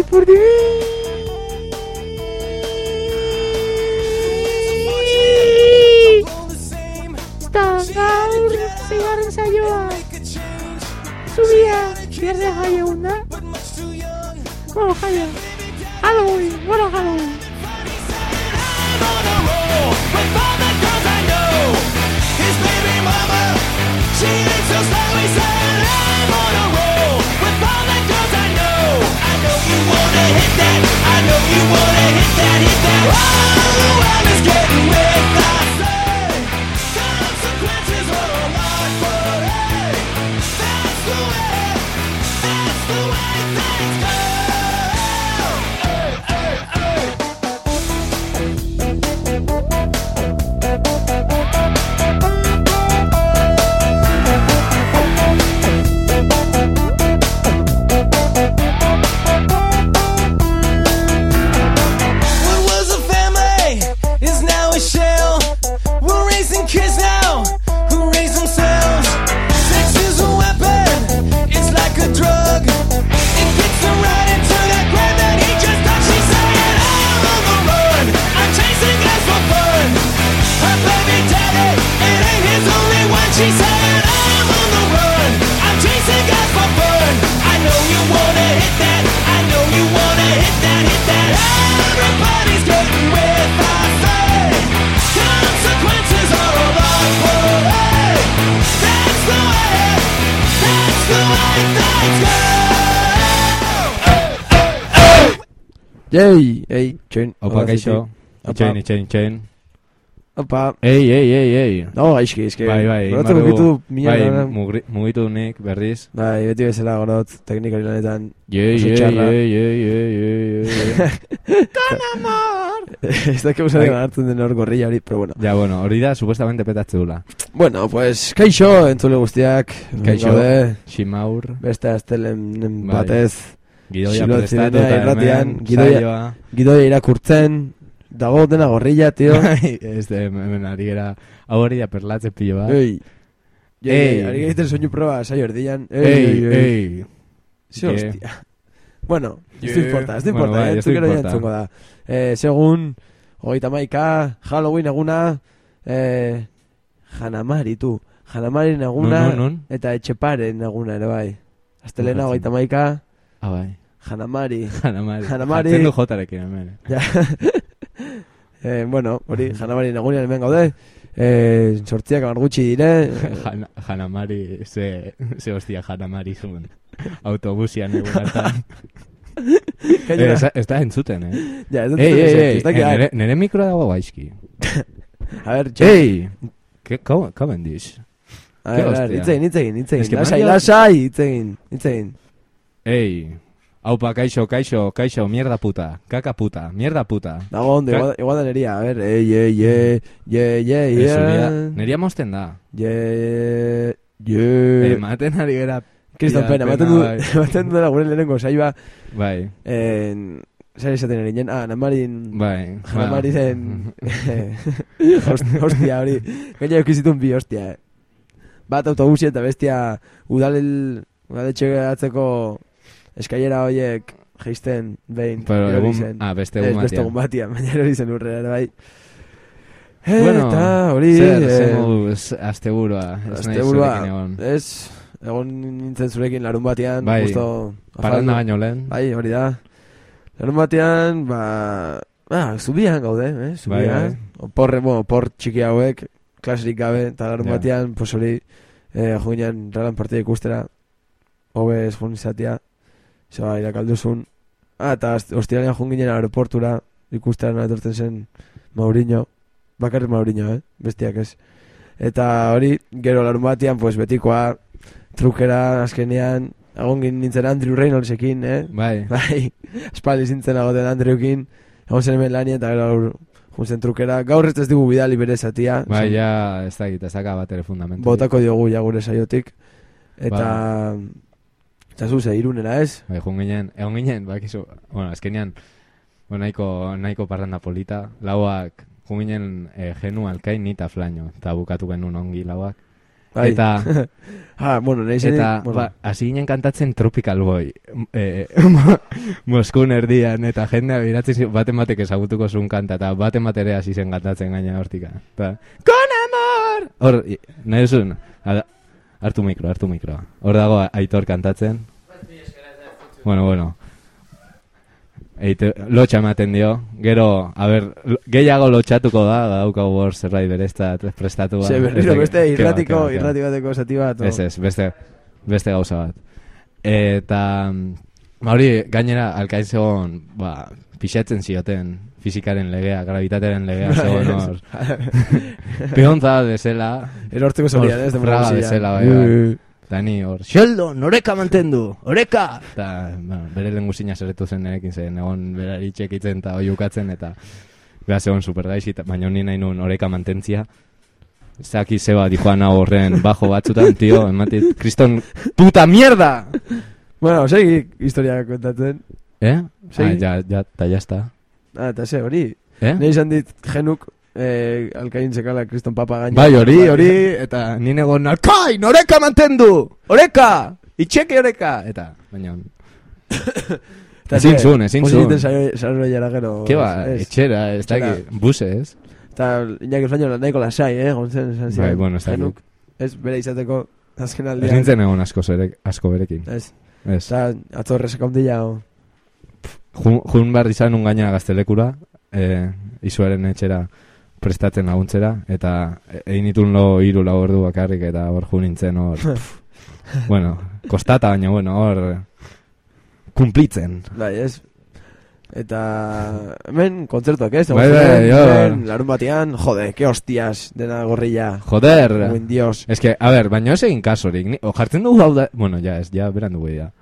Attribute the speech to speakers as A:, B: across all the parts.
A: ipurdi Eta gaur Zigarren saioa Zubia Bierde jai egun da Bueno, jaio Halloween, bueno, Halloween
B: I know you wanna hit that, hit that. Oh, I'm just getting with that.
A: Yei, ei, txoin
C: Opa, kaixo. Itxain, itxain, itxain.
A: Opa
C: Ei, ei, ei, ei.
A: No, gaizki, eske
C: Bai, bai,
A: Gorotu
C: Maru,
A: mugitu mila
C: bai, mugri- mugitu nik berriz.
A: Bai, beti bezala gorot Teknikari lanetan
C: Ei,
A: Oso
C: ei,
A: txarra.
C: ei, ei, ei, ei, ei.
A: Ez da keusa
C: Bai.
A: hartzen den hor gorrilla hori Pero bueno
C: Ja, bueno, hori da, supuestamente petatze dula.
A: Bueno, pues Kaixo, entzule guztiak
C: Kaixo. Ximaur,
A: Beste astelen
C: Bai. Gidoia prestatu eta
A: irratian, gidoia-. Gidoia irakurtzen Dago dena gorrilla,
C: Bai, Ez de, hemen ari gara, hau hori da perlatzen pilo bat.
A: Ei Ei,
C: Ei.
A: ei, ari egiten soinu proba, saio erdian
C: Ei, ei.
A: Ze
C: Ke?
A: hostia Bueno, ez du importa, ez du
C: Bueno,
A: importa,
C: bai,
A: eh, entzukero
C: importa.
A: jantzungo da eh, Segun, hogeita maika, Halloween eguna eh, Janamari, tu Janamari eguna
C: Nun, nun, nun?
A: Eta etxeparen eguna ere bai Astelena hogeita maika,
C: Ah, bai.
A: Janamari
C: Janamari.
A: Janamari.
C: Jartzen du jotarekin hemen.
A: Ja. eh, Bueno, hori, Janamari egunean hemen gaude eh, Sortziak amar gutxi dire
C: Jana, Janamari, ze, ze hostia Janamari zuen. Autobusian egun hartan. Eh,
A: Gainera,
C: ez, ez da entzuten, eh?
A: ja, ez dut
C: Ei, ei, ei,
A: dakit,
C: eh, nere, nere mikro dago gaizki.
A: A ver, txo,
C: Ei! Kau, kau bendiz?
A: a ver, a ver, hitzegin,
C: Es
A: hitzegin
C: que
A: Lasai, lasai, hitzegin, hitzegin
C: Ei! Aupa, kaixo, kaixo, kaixo, mierda puta, kaka puta, mierda puta.
A: Dago ondo,
C: Ka-
A: igual, da neria, a ver, ei, ei, ei, ei, ei,
C: Ez zuria,
A: ei,
C: neria mosten da.
A: ei,
C: Eh,
A: ei,
C: maten ari gara,
A: Kriston
C: ia,
A: pena, maten du,
C: bai.
A: maten du dela gure lehenengo saioa,
C: bai,
A: en, zer esaten erinen, ah, namarin,
C: bai.
A: namarin zen, host- hostia hori, gaina eukizitun bi hostia, eh. Bat autobusi eta bestia udalel, udaletxe atzeko eskailera hoiek geisten behin,
C: Pero egun, ah, beste
A: Ez,
C: egun
A: beste
C: batean.
A: egun batian, baina erori zen urrera bai.
C: Bueno,
A: eta hori,
C: Zer,
A: eh,
C: zer ez naiz
A: asteburua,
C: zurekin egon.
A: ez, egon nintzen zurekin larun batean,
C: Bai,
A: justo,
C: Parranda
A: afaldu.
C: baino lehen.
A: Bai, hori da. Larun batean, ba, ah, zubian gaude, eh, zubian.
C: Bai, bai.
A: Oporre, bueno, opor txiki hauek, klaserik gabe, eta larun batean, pues hori, eh, joinan ralan partida ikustera, hobe esfun izatea, zeba, irakalduzun. Ah, eta hostialean joan ginen aeroportura, ikustera nola etortzen zen Mauriño, bakarrik Mauriño, eh, bestiak ez. Eta hori, gero larun batean, pues betikoa, trukera, azkenean, egon nintzen Andrew Reynoldsekin, eh,
C: Bai,
A: Bai, espaldi zintzen agoten Andreukin, egon zen hemen lanien, eta gaur juntzen trukera. Gaur ez digu bidali bere zatia.
C: bai, ja, ez da egit, ez daka bat ere fundamentu.
A: Botako diogu ja gure saiotik. Eta... Eta zuze, irunera ez?
C: Bai, joan ginen, egon ginen, bakizu, bueno, azkenean, bueno, nahiko, nahiko parranda polita, lauak, joan ginen eh, genu alkain nita flaino, eta bukatu genuen ongi lauak.
A: Bai.
C: Eta,
A: ah, bueno, nahi zen...
C: eta
A: bueno,
C: ba, hasi ginen kantatzen Tropical Boy. E, Moskun erdian, eta jendea biratzen baten batek ezagutuko zuen kanta, eta baten bat ere hasi zen kantatzen gaina hortika. Eta, Con amor! Hor, nahi Ada- hartu mikro, hartu mikro. Hor dago aitor kantatzen. Bueno, bueno. Eite, lotxa ematen dio. Gero, a ber, gehiago lotxatuko da, daukagu hor zerbait berestat prestatu.
A: Ze, berriro, beste irratiko, irrati bateko zati bat.
C: Ez ez, beste, beste gauza bat. Eta, mm, ba hori, gainera, alkain zegoen, ba, pixatzen zioten fizikaren legea, gravitatearen legea zegoen hor. Peontza desela,
A: Erortzeko zorian, ez?
C: Fraga
A: democrazia.
C: bezala, bai, bai. eta ni hor, Sheldon, oreka mantendu, oreka! Eta, bueno, bere lenguzina zeretu zen nerekin zen, egon berari txekitzen eta oiukatzen, eta beha zegoen supergaixi, eta baina ni nahi nun oreka mantentzia. Zaki zeba dijoan hau horren bajo batzutan, tio, ematit, kriston puta mierda!
A: Bueno, segi historia kontatzen.
C: Eh?
A: Segi.
C: Ah, ja, ja, eta ya está.
A: Ah, eta ze, hori.
C: Eh?
A: Nei izan dit genuk eh, alkain zekala kriston papa gaina.
C: Bai, hori, hori, eta ni negon, alkain, oreka mantendu! Oreka! Itxeke oreka! Eta, baina,
A: Eta
C: ezin zuen, ezin zuen.
A: egiten saio- saioera gero.
C: ke ba,
A: ez.
C: etxera, ez da, buse, ez?
A: Eta Iñaki Urzaino nahiko lasai, eh, gontzen esan zian.
C: Bai, bueno, ez dakit.
A: Genuk, ez bere izateko azken
C: Ez
A: aldean.
C: nintzen egon asko, zere, asko berekin.
A: Ez,
C: Ez.
A: eta atzo horrezak ondila, o.
C: Jun, jun behar izan un gaina gaztelekura, e, izuaren etxera prestatzen laguntzera, eta e- egin itun lo hiru lau ordu bakarrik, eta hor jun nintzen hor, bueno, kostata baina, bueno, hor, kumplitzen.
A: Bai, ez. Eta hemen kontzertuak ez,
C: Bai, bai,
A: hemen larun batean, jode, ke hostias, dena gorrilla.
C: Joder!
A: Buen dios.
C: Ez que, a ber, baina ez egin kasorik, ni, o jartzen dugu hau da, bueno, ja, ez, ja, beran dugu ya.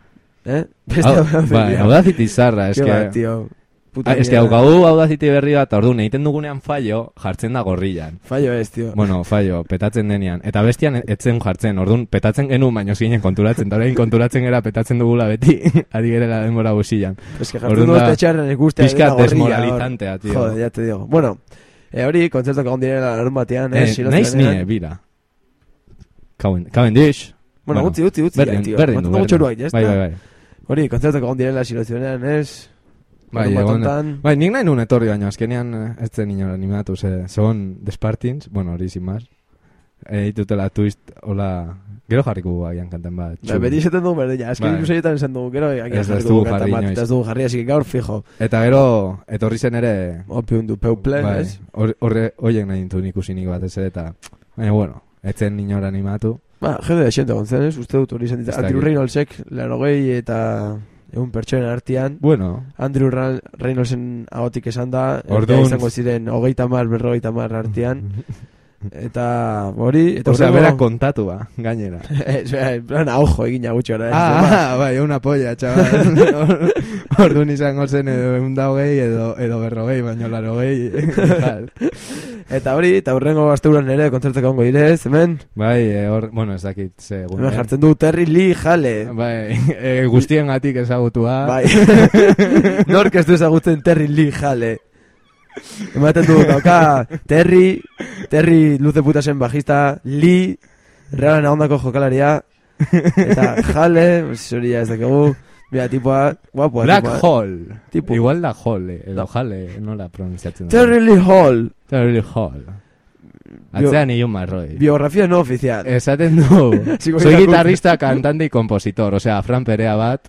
A: Eh? Beste
C: Hau,
A: hau
C: bai, audacity zarra, ez
A: Ke
C: que,
A: ba, tío. Puta
C: ah, ez que
A: mierda.
C: daukagu audacity berri bat, orduan egiten dugunean fallo, jartzen da gorrillan.
A: Fallo ez, tío.
C: Bueno, fallo, petatzen denean. Eta bestian etzen jartzen, orduan petatzen genuen, baino zinen konturatzen, eta konturatzen gera petatzen dugula beti, ari gerela denbora guzilan.
A: Es que jartzen
C: Orduan
A: dut
C: da,
A: etxarren ikustea
C: Pizka
A: dena gorrilla,
C: desmoralizantea,
A: hor.
C: tío.
A: Jode, ya te digo. Bueno, eh, hori, kontzertuak egon direla larun batean, eh,
C: Eh,
A: silotzen
C: naiz nie, bira. Caven- Cavendish.
A: Bueno,
C: Bueno,
A: utzi, utzi, utzi.
C: Berdin,
A: tío.
C: berdin du,
A: Batu
C: berdin.
A: txoruak, ya
C: Bai,
A: está.
C: bai, bai.
A: Hori, kontzertuak egon direla silozionean, ez?
C: Bai, egon-
A: batontan.
C: Bai, nik nahi nun etorri baina, azkenean eh, ez zen inor animatu, ze, zegoen Despartins, bueno, hori sin más. Eh, ditutela twist, hola, gero jarriko gu agian kanten bat.
A: Ba, beti esaten dugu berdina, azken
C: Bai.
A: ikusaietan esan dugu, gero, agian
C: ez
A: jarriko kanta
C: jarri
A: bat, ez dugu jarri, que gaur fijo.
C: Eta gero, etorri zen ere,
A: Opium du peuple,
C: bai,
A: ez?
C: hor- horre, hoiek nahi dintun ikusinik bat ez eta, baina, bueno, etzen inor animatu.
A: Ba, jende de xente gontzen, ez? Uste dut hori izan
C: dakit.
A: Andrew Reynoldsek, laro gehi eta egun pertsonen artean.
C: Bueno,
A: Andrew Reynoldsen ahotik esan da,
C: Orduan-
A: izango ziren hogeita mar, berrogeita mar artean. Eta hori, eta
C: osea, berak kontatu ba, gainera.
A: Bera, en plan, aujo egin gutxo ara.
C: Ah, ah, bai, una polla, chaval. Orduan izango zen edo egun da hogei edo, edo berrogei, baino laro hogei.
A: Eta hori, eta hurrengo asteburan ere kontzertak ongo direz, hemen.
C: bai, eh, hor, bueno, ez dakit, ze.
A: Hemen
C: eh?
A: jartzen du Terry Lee Jale.
C: Bai, e, guztien gatik ezagutua.
A: Bai. Nork ez du ezagutzen Terry Lee Jale. Ematen du, dauka Terry, Terry luze putasen bajista, Lee, realan ahondako jokalaria, eta Jale, hori ya ez dakigu, mira, tipoa, guapoa,
C: Black
A: tipoa.
C: Hole.
A: Tipo.
C: Igual da Hole, edo Jale, nola pronunciatzen da.
A: Terry Lee Hall,
C: Terry Hall.
A: Bio-
C: Atzean ilun marroi.
A: biografía no oficial.
C: Esaten du, soy guitarrista, cantante y compositor, o sea, Fran Perea bat,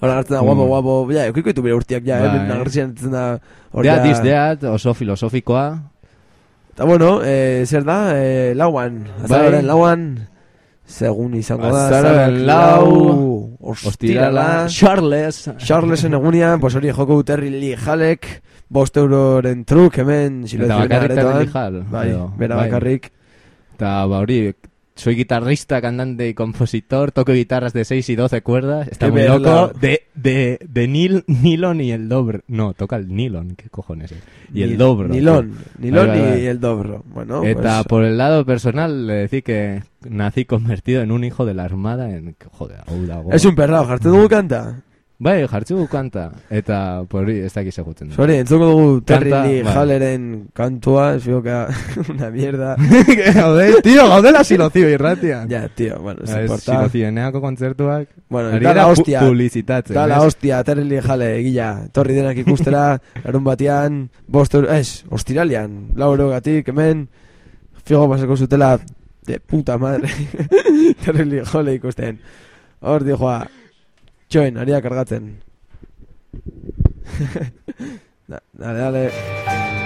A: Hora hartzen da, guapo,
C: Mm.
A: guapo, ja, eukiko ditu bere urtiak, ja,
C: Bai.
A: hemen agertzen da, hori
C: deat
A: ja-
C: is deat, oso filosofikoa,
A: Eta bueno, eh, zer da, eh, lauan, azararen
C: Bai.
A: lauan, segun izango da,
C: azaroaren lau,
A: ostirala,
C: Charles,
A: Charlesen egunean, pues hori joko du Terry Lee Jalek, bost euroren truk, hemen,
C: eta
A: silotzen
C: bakarrik. Terry Hall.
A: Bai, bera
C: bai.
A: bakarrik.
C: Eta ba hori, soy guitarrista, cantante y compositor, toco guitarras de 6 y 12 cuerdas, está
A: Qué
C: muy loco, de, de, de nil, nylon y el dobro, no, toca el nylon, qué cojones es, y el dobro.
A: Nilón, nilón y el dobro. Bueno,
C: Eta
A: pues,
C: por el lado personal, le decir que nací convertido en un hijo de la armada en... Joder,
A: es un perrao, jartzen dugu
C: Bai, jartzu kanta. Eta, pori, ez dakiz egutzen.
A: Sorry, entzuko dugu Terry
C: Kanta,
A: Lee
C: bai.
A: Halleren kantua, espero que una mierda.
C: Gaude, tío, gaudela silozio irratian.
A: ya, tío, bueno,
C: Ez
A: importa.
C: silozioeneako kontzertuak.
A: Bueno,
C: Ari
A: da la hostia.
C: publizitatzen.
A: Da la hostia, Terry Lee Halle, egila. Torri denak ikustera, larun batean, bost euro, ez, ostiralian, lau eurogatik, hemen, figo pasako zutela, de puta madre, Terry Lee Halle ikusten. Hor, dijoa, txoen, aria kargatzen. Da- dale, dale.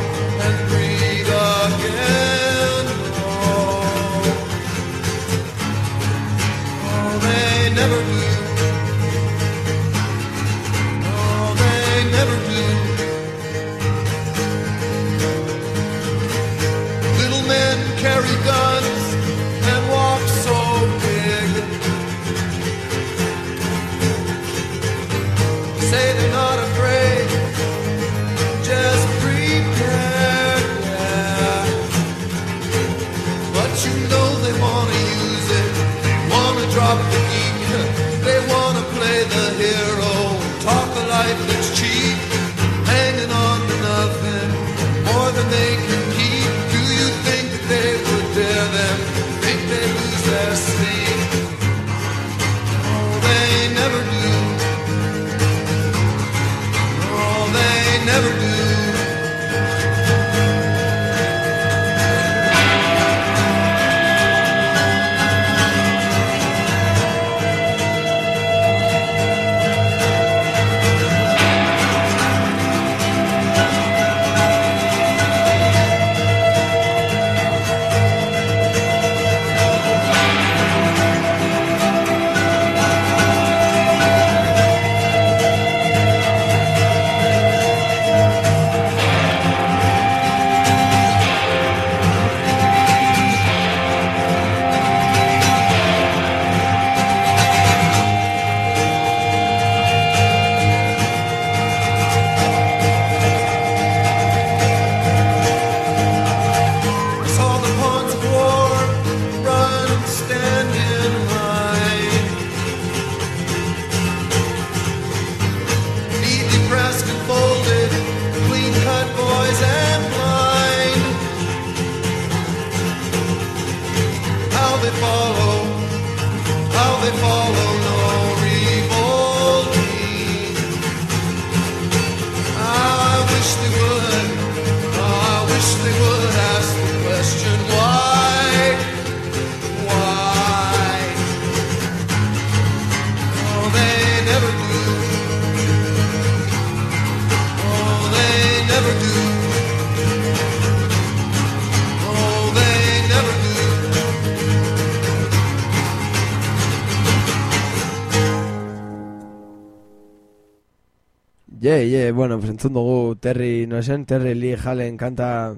A: Bueno, pues entzun dugu Terry, no esen, Terry Lee Hallen kanta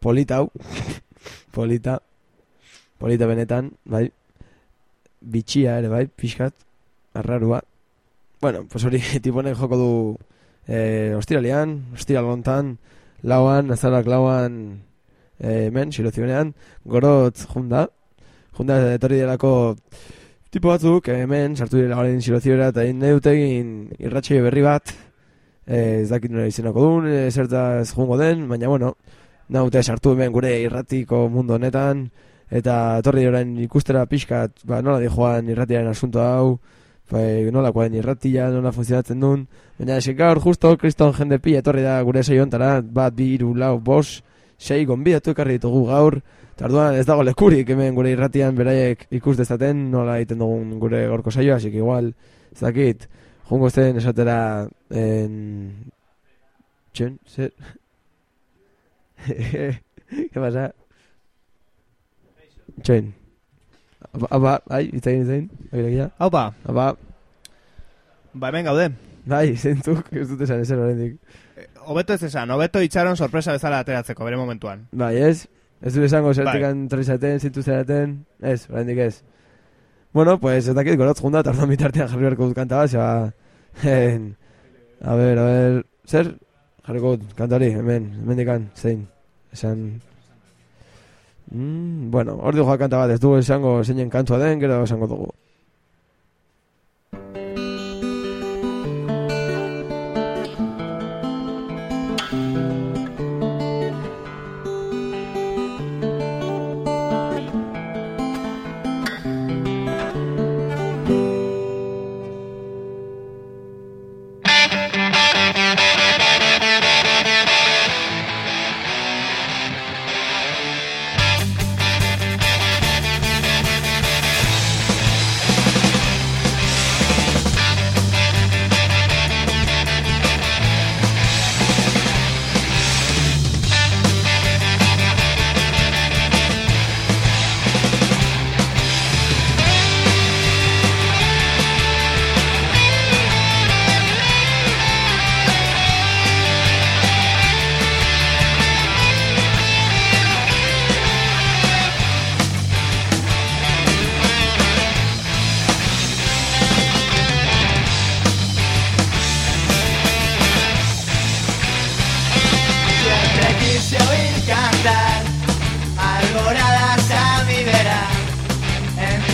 A: polita hau. polita. Polita benetan, bai. Bitxia ere, bai, pixkat. Arrarua. Bueno, pues hori tiponek joko du eh, ostiralian, ostiral gontan, lauan, azarak lauan eh, hemen, silozionean, gorotz junda. Junda etorri delako tipo batzuk eh, hemen sartu dira horrein silozioera eta nahi dute egin irratxeio berri bat ez dakit nola izenako duen, eh, zertaz jungo den, baina bueno, naute sartu hemen gure irratiko mundu honetan, eta etorri orain ikustera pixkat, ba, nola di joan irratiaren asunto hau, bai, nola koen irratia, nola funtzionatzen duen, baina esik gaur justo, kriston jende pila etorri da gure saio hontara, bat, bi, iru, lau, bos, sei, gonbidatu ekarri ditugu gaur, eta orduan ez dago lekurik hemen gure irratian beraiek ikus dezaten, nola egiten dugun gure gorko saioa, asik igual, ez dakit, Jungo zen esatera en... Txen, zer? ¿Qué pasa? Txen. Apa, apa, ai, itzain, itzain. Oirekia.
D: Haupa,
A: Apa,
D: ba hemen gaude.
A: bai, zentzuk, ez dut esan ezer oraindik.
D: Hobeto ez esan, hobeto itxaron sorpresa bezala ateratzeko, bere momentuan.
A: Bai, ez? Ez du esango zertikan
D: Bai.
A: torrizaten, zintu zeraten, ez, oraindik ez. Bueno, pues ez dakit gorotz junda, eta orduan bitartean jarri beharko dut kanta bat. En, a ver, a ver, zer? Jarriko dut, kantari, hemen, hemen dikan, zein, esan... Mm, bueno, hor dugu kanta bat, ez dugu esango zeinen kantua den, gero esango dugu.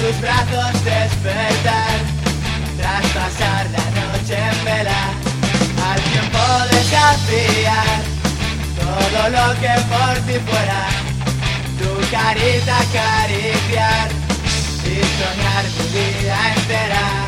E: Tus brazos despertar, tras pasar la noche en vela, al tiempo desafiar todo lo que por ti fuera, tu carita acariciar y soñar tu vida entera.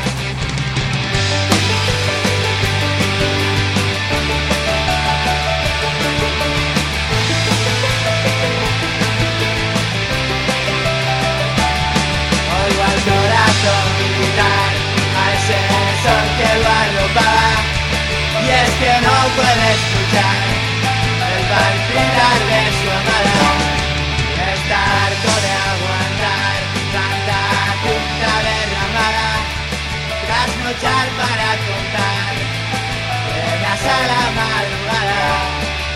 E: Y es que no puede escuchar el palpitar de su amada. Está harto de aguantar tanta tinta derramada. Trasnochar para contar a la madrugada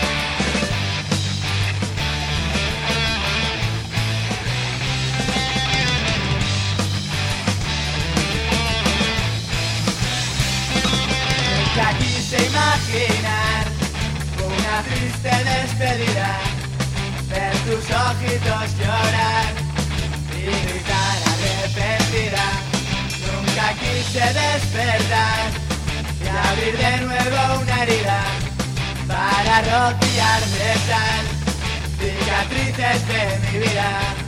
E: Nunca quise imaginar una triste despedida, ver tus ojitos llorar y gritar arrepentida. Nunca quise despertar y abrir de nuevo una herida para rociar de sal cicatrices de mi vida.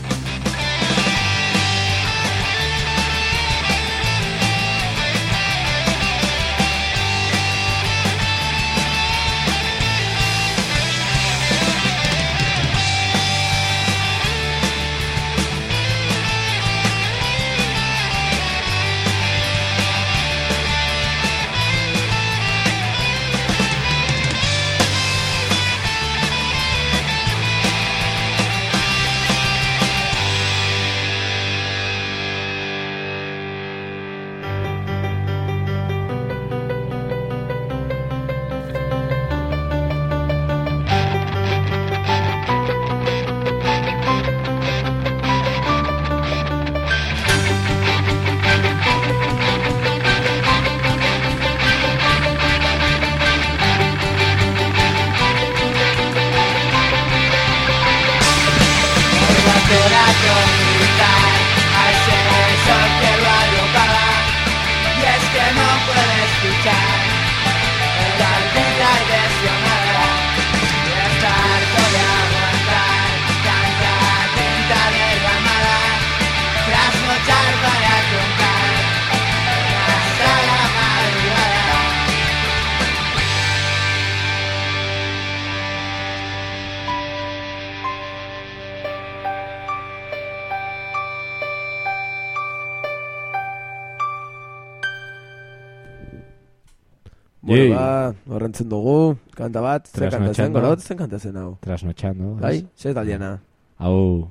A: Horrentzen dugu, kanta bat,
C: Trasnochando.
A: kanta zen, gorot, zen kanta zen hau.
C: Trasnochando.
A: Bai,
C: ez?
A: zer taldiena.
C: Hau,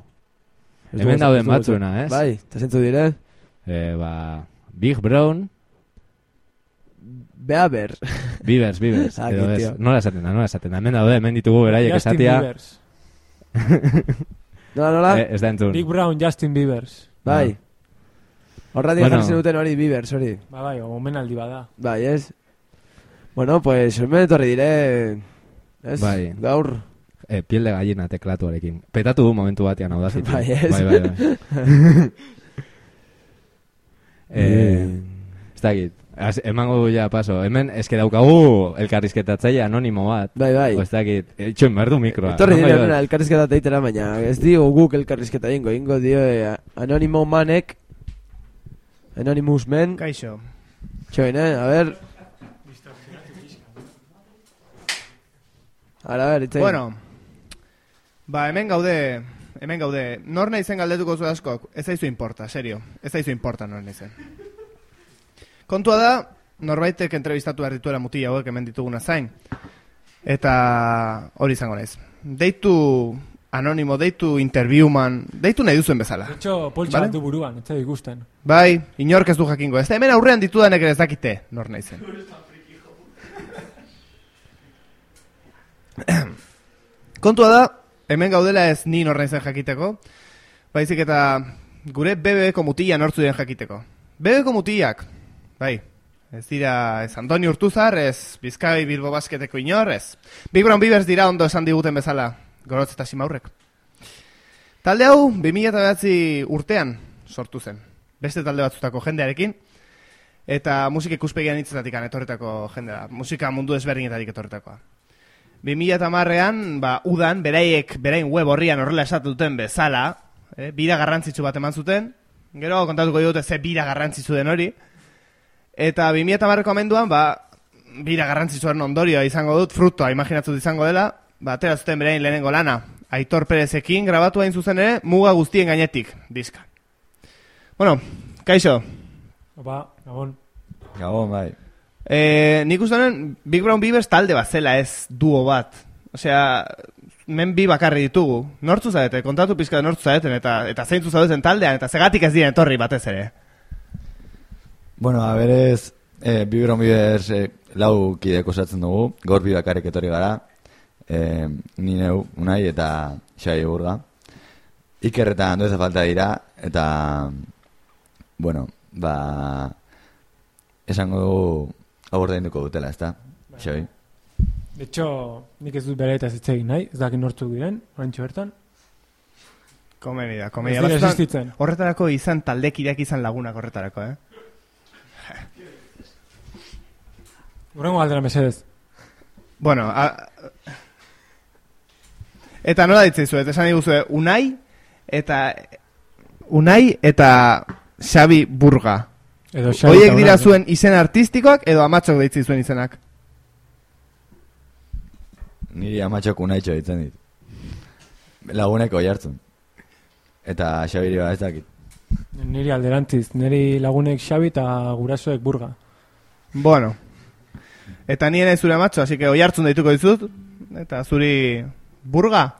C: Hemen
A: dugu-
C: dauden
A: ez? Bai, eta zentzu dire,
C: eh, ba, Big Brown,
A: bea ber.
C: Bivers, Bivers.
A: Ah,
C: edo ez,
A: tío.
C: nola esaten da, nola esaten da. Hemen daude, hemen ditugu beraiek
F: Justin
C: esatia.
F: Biebers.
A: Nola, nola?
C: Eh, ez da entzun.
F: Big Brown, Justin Biebers.
A: Bai. Horratik
C: Bueno.
A: jarri zenuten hori, bibers hori.
F: Ba, bai, omenaldi bada.
A: Bai, ez? Bueno, pues, hemen etorri dire, ez?
C: Bai.
A: Gaur,
C: Eh, piel de gallina teklatuarekin. Petatu du momentu batean hau da zitu.
A: Bai, ez?
C: Bai, bai, bai. eh, ez dakit. Az, emango ja paso. Hemen eske daukagu elkarrizketatzaile anonimo bat.
A: bai, bai.
C: Ez dakit. Itxoin behar du mikroa.
A: Etorri
C: jo-
A: hona elkarrizketa teitera, baina ez dio guk elkarrizketa ingo, ingo dio eh, Anonimo Manek, Anonymous Men,
D: Kaixo.
A: txoin, eh, a ver. Ara, itzen.
D: Bueno, ba, hemen gaude, hemen gaude. Nor naizen galdetuko zu askok, ez zaizu importa, serio. Ez zaizu importa nor naizen. Kontua da, norbaitek entrevistatu behar dituela mutila hauek hemen dituguna zain. Eta hori izango naiz. Deitu anonimo, deitu interviewman, deitu nahi duzuen bezala.
F: De hecho, poltsa
D: Vale.
F: du buruan, ez da ikusten.
D: Bai, inork ez du jakingo. Ez da hemen aurrean ditudanek ere ez dakite nor naizen. Kontua da, hemen gaudela ez ni nor naizen jakiteko, baizik eta gure BBko mutila nortzu den jakiteko. BBko mutilak, bai, ez dira ez Antoni Urtuzar, ez Bizkai Bilbo Basketeko inor, ez. Big Brown Beavers dira ondo esan diguten bezala, gorotz eta simaurrek. Talde hau 2009 urtean sortu zen. Beste talde batzutako jendearekin eta musika ikuspegian hitzetatik etorretako jendea, musika mundu ezberdinetatik etorretakoa. 2010ean, ba, udan, beraiek, berain web horrian horrela esatu duten bezala, eh, bira garrantzitsu bat eman zuten, gero kontatuko dute ze bira garrantzitsu den hori, eta 2010eko amenduan, ba, bira garrantzitsuaren ondorioa izango dut, frutoa imaginatzen dut izango dela, ba, atera zuten berain lehenengo lana, Aitor Perezekin grabatu hain zuzen ere, muga guztien gainetik, diska. Bueno, kaixo,
F: Ba, gabon.
G: Gabon, bai.
D: E, nik uste honen Big Brown Beavers talde bat zela ez duo bat. Osea, men bi bakarri ditugu. Nortzu zaete, kontatu pizka nortzu zaeten, eta, eta zeintzu zaudeten taldean, eta zegatik ez diren etorri batez ere.
G: Bueno, a berez, eh, Biberon Bibers eh, lau kideko osatzen dugu, gaur bi bakarrik etorri gara, eh, ni neu, unai eta xai burga. Iker eta Andueza falta dira, eta, bueno, ba, esango dugu aborda induko dutela, ezta? Xai.
F: De hecho, nik ez dut bere eta zitzegin nahi, ez dakit nortzuk diren, orantxo bertan.
D: Komedia,
F: Ez
D: komedia.
F: existitzen.
D: horretarako izan taldekideak izan lagunak horretarako, eh?
F: Horrengo galdera mesedez.
D: Bueno, a... eta nola ditzaizu, eta esan diguzue, Unai eta Unai eta Xabi Burga.
F: Edo eta
D: dira zuen izen artistikoak edo amatxok deitzi zuen izenak.
G: Niri amatxok unaitxo ditzen dit. Laguneko jartzun. Eta Xabiri ba ez dakit.
F: Niri alderantziz, niri lagunek Xabi eta gurasoek burga.
D: Bueno. Eta nien ez zure amatxo, así que oi hartzun deituko dizut. Eta zuri Burga?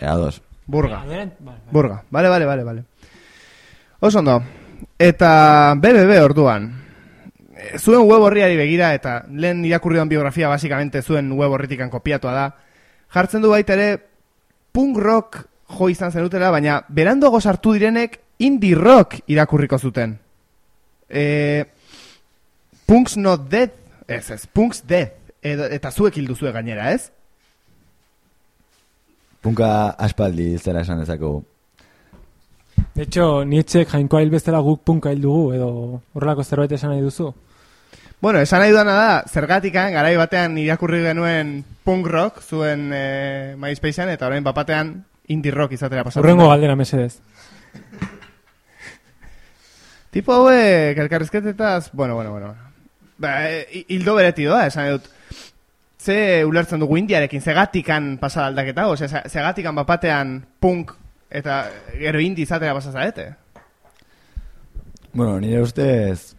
G: Ea dos.
D: Burga.
F: Aderant, vale, vale.
D: Burga. Vale, vale, vale, vale. Oso ondo. Eta BBB orduan. Eh, Zuen web horriari begira eta lehen irakurri duan biografia basikamente zuen web horritikan kopiatua da. Jartzen du baita ere punk rock jo izan zenutela, baina berandogo sartu direnek indie rock irakurriko zuten. E, punks not dead, ez ez, punks dead, Edo, eta zuek hildu zue gainera, ez?
G: Punka aspaldi zera esan dezakegu.
F: De hecho, Nietzschek jainkoa hil bezala guk punka hil dugu, edo horrelako zerbait esan nahi duzu.
D: Bueno, esan nahi duana da, zergatikan, garai batean irakurri genuen punk rock zuen e, MySpacean, eta orain bapatean indie rock izatera pasatzen.
F: Horrengo galdera mesedez.
D: Tipo hauek, elkarrizketetaz, bueno, bueno, bueno. Ba, e, hildo bereti doa, esan dut. Ze ulertzen dugu indiarekin, zegatikan pasada aldaketa, ose, zegatikan bapatean punk eta gero indie izatera pasazaete.
G: Bueno, nire ustez,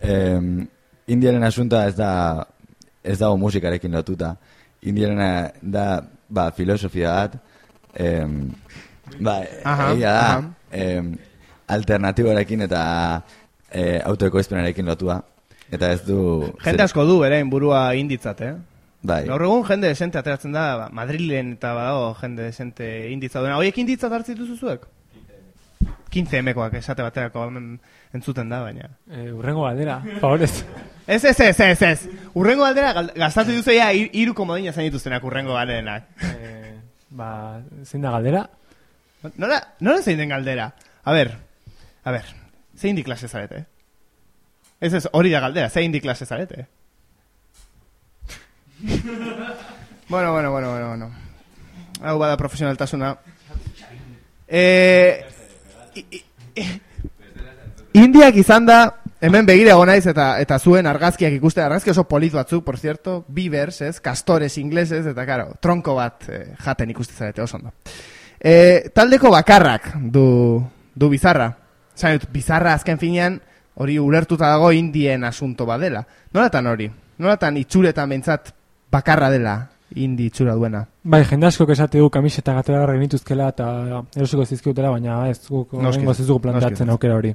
G: em, indiaren asunta ez da ez dago musikarekin lotuta. Indiarena da, ba, filosofia bat, em, ba,
D: Aha,
G: egia da,
D: aha.
G: em, alternatiboarekin eta e, autoekoizpenarekin lotua. Eta ez du...
D: Jende asko du, ere, burua inditzat, eh?
G: Bai,
D: Gaur egun jende desente ateratzen da, ba, Madrilen eta badago jende desente inditza duena. Horiek inditzat hartzen dituzu zuek? 15 emekoak esate baterako entzuten da, baina.
F: Eh, urrengo galdera, favorez.
D: Ez, ez, ez, ez, ez. Urrengo aldera gastatu duzu ja ir- hiru komodina zain dituztenak urrengo galderenak.
F: eh, ba, zein da galdera?
D: Nola, nola zein den galdera? A ber, a ber, zein di klase zarete? Ez ez, hori da galdera, zein di klase zarete? bueno, bueno, bueno, bueno, bueno. Hau bada profesionaltasuna. Eh, Indiak izan da, hemen begira naiz eta eta zuen argazkiak ikuste, argazki oso polit batzuk, por cierto, beavers, ez, castores ingleses, eta karo, tronko bat eh, jaten ikuste zarete, oso ondo. E, taldeko bakarrak du, du bizarra. Zain dut, bizarra azken finean hori ulertuta dago indien asunto badela. Nolatan hori? Nolatan itxuretan bentsat bakarra dela indi itxura duena?
F: Bai, jende asko esate du kamiseta gatera garra genituzkela eta erosiko zizkiutela, baina ez guk
D: Noski.
F: oraingoz ez dugu
D: Noski.
F: planteatzen aukera hori.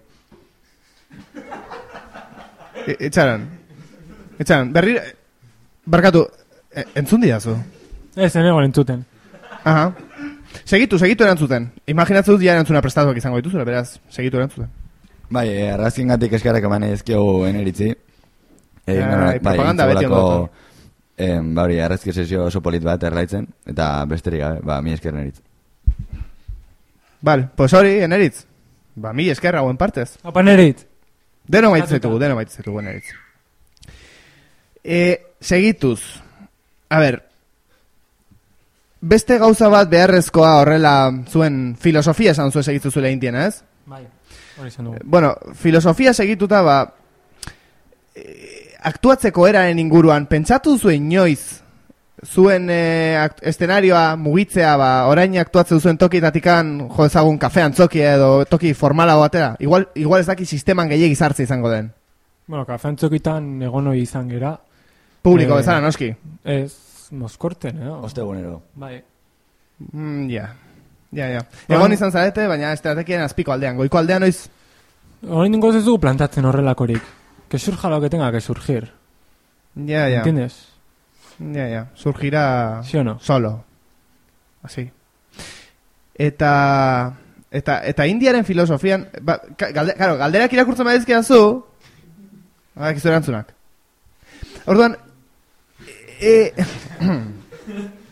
D: E, etxaran. Etxaran, berri... Barkatu, e, entzun didazu.
F: Ez, enego entzuten.
D: Aha. Segitu, segitu erantzuten. Imaginatzen dut ja erantzuna prestatuak izango dituzula, beraz, segitu erantzuten.
G: bai, e, argazkin gatik eskarrak eman ezkiogu eneritzi. E,
D: bai, propaganda beti ondotan.
G: Em, ba hori, argazki sesio oso polit bat erlaitzen, eta besterik gabe, ba, mi esker eneritz.
D: Vale, pues hori, eneritz. Ba, mi eskerra hauen partez.
F: Apa nerit!
D: Deno zaitugu, deno maite zaitugu eneritz. E, segituz. A ber, beste gauza bat beharrezkoa horrela zuen filosofia esan zuen segitu zuela indien, ez?
F: Bai, hori izan dugu.
D: Bueno, filosofia segituta ba eh, aktuatzeko eraren inguruan pentsatu zuen inoiz zuen eh, akt- eszenarioa mugitzea ba orain aktuatzen zuen tokitatikan jo ezagun kafe antzoki edo toki formalago batera. Igual igual ez daki sisteman gehiegi sartze izango den.
F: Bueno, kafeantzokitan egon hori izan gera.
D: Publiko
F: Eh,
D: bezala noski.
F: Ez, mozkorten, eh?
G: Ostegunero.
F: Bai.
D: Mm, ja. Ja, ja.
F: Ba-
D: Egon izan zarete, baina estrategian azpiko aldean. Goiko aldean noiz
F: Hori ningoz ez dugu plantatzen horrelakorik. Que surja lo que tenga que surgir.
D: Ja, ja.
F: ¿Entiendes?
D: Ja, ja. Surgirá
F: ¿Sí o no?
D: solo. Así. Eta eta eta indiaren filosofian, ba, galde, claro, galderak irakurtzen badizkia zu, badakizu erantzunak. Orduan e,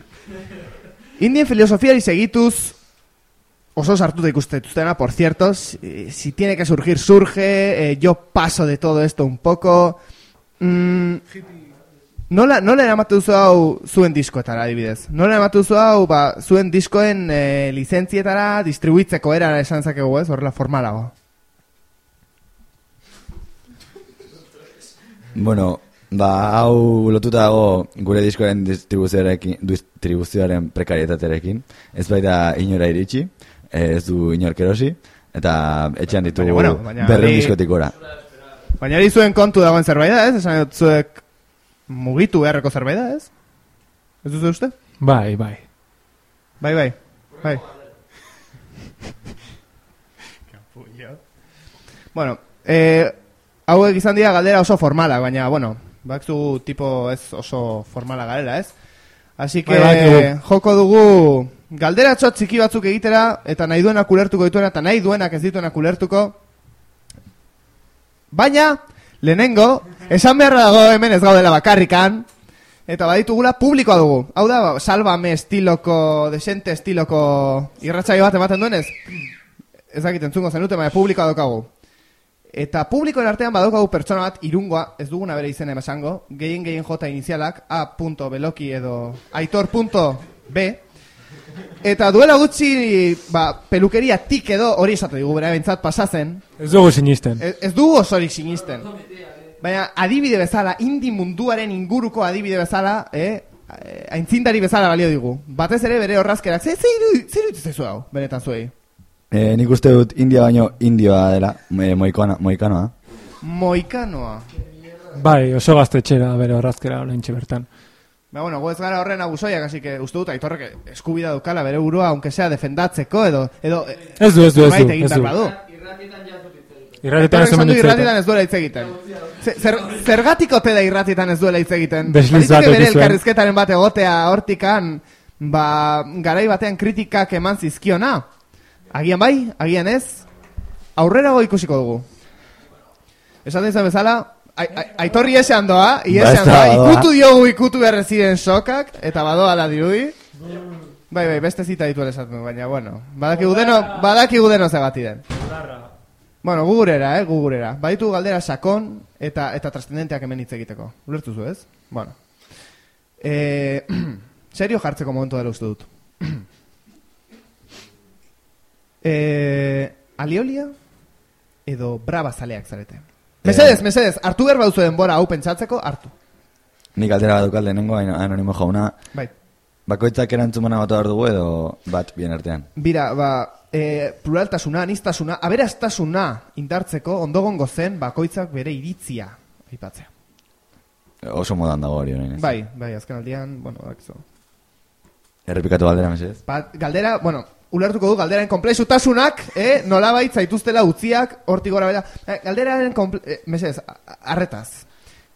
D: Indien filosofiari segituz oso sartuta ikuste dituztena, por cierto, si, si tiene que surgir, surge, eh, yo paso de todo esto un poco. Mm, Nola, nola eramatu duzu hau zuen diskoetara, adibidez? Nola eramatu duzu hau, ba, zuen diskoen e, lizentzietara distribuitzeko era esan zakegu, ez? Horrela formalago.
G: Bueno, ba, hau lotuta dago gure distribuzioarekin, distribuzioaren prekarietaterekin. Ez baita inora iritsi, ez du inork erosi, eta etxean ditugu
D: Baina, bueno, baina
G: berreun
D: hori-
G: diskotik gora.
D: Baina hori zuen kontu dagoen zerbait da, ez? Esan dut zuek mugitu beharreko zerbait da, ez? Ez duzu uste?
F: Bai, bai.
D: Bai, bai. Bai. bueno, eh, hauek izan dira galdera oso formala, baina, bueno, bakzu tipo ez oso formala garela, ez? Así que
F: Bai, badakigu.
D: joko dugu galderatxo txiki batzuk egitera, eta nahi duenak ulertuko dituena, eta nahi duenak ez dituenak ulertuko. Baina, lehenengo, esan beharra dago hemen ez gaudela bakarrikan, eta baditugula publikoa dugu. Hau da, ba, salvame estiloko, desente estiloko irratsaio bat ematen duenez, ez dakit entzungo zenute, baina publikoa daukagu. Eta publikoen artean badaukagu pertsona bat irungoa, ez duguna bere izena esango, gehien gehien jota inizialak, a.beloki edo aitor.b, eta duela gutxi, ba, pelukeria tik edo hori esatu digu bera bintzat pasazen,
F: Ez dugu sinisten.
D: Ez, ez dugu osorik sinisten. Baina adibide bezala, indi munduaren inguruko adibide bezala, eh, eh, aintzindari bezala balio digu. Batez ere bere horrazkerak, ze, ze, iru, ze iruditzen zaizu hau, benetan zuei.
G: E, nik uste dut India baino Indioa dela, e, moikana, moikanoa.
D: Moikanoa.
F: Bai, oso gaztetxera bere horrazkera oraintxe bertan.
D: Ba, bueno, gu ez gara horren abusoiak, así que uste dut aitorrek eskubida dukala bere burua, aunque sea defendatzeko, edo... edo
F: Ez du, ez du, ez du, ez du. Irratietan ez
D: du
F: hitz
D: irratietan
F: egiten.
D: ez duela hitz egiten. Zer- Zer, zergatik ote da irratietan ez duela hitz egiten?
F: Desliz bat
D: Baliteke bere elkarrizketaren bat egotea hortikan, ba, garai batean kritikak eman zizkiona. Agian bai, agian ez, aurrerago ikusiko dugu. Esaten izan bezala, aitorri esan doa,
G: Ba,
D: iesean
G: da,
D: doa, ikutu diogu ikutu behar ziren sokak, eta badoa la dirudi. Bai, bai, beste zita dituela esaten, baina, bueno, badakigu deno, badakigu deno zegati den. Bueno, gugurera, eh, gugurera. Baditu galdera sakon eta eta trascendenteak hemen hitz egiteko. Ulertu zu, ez? Bueno. Eh, serio jartzeko momentu dela uste dut. eh, aliolia edo braba zaleak zarete. Mesedez, mesedez, hartu behar bauzu denbora hau pentsatzeko, hartu.
G: Nik aldera bat dukal lehenengo, anonimo jauna.
D: Bai.
G: Bakoitzak erantzumana bat behar dugu edo bat bien artean.
D: Bira, ba, e, pluraltasuna, anistasuna, aberastasuna indartzeko ondogongo zen bakoitzak bere iritzia aipatzea.
G: Oso modan dago hori honen.
D: Bai, bai, azken aldian, bueno, bakizu.
G: Errepikatu galdera, mesedez.
D: Ba, galdera, bueno, ulertuko du galderaren komplexutasunak, eh, nolabait zaituztela utziak hortik gora bera. Eh, galderaren komple... Eh, mesedez, a- arretaz.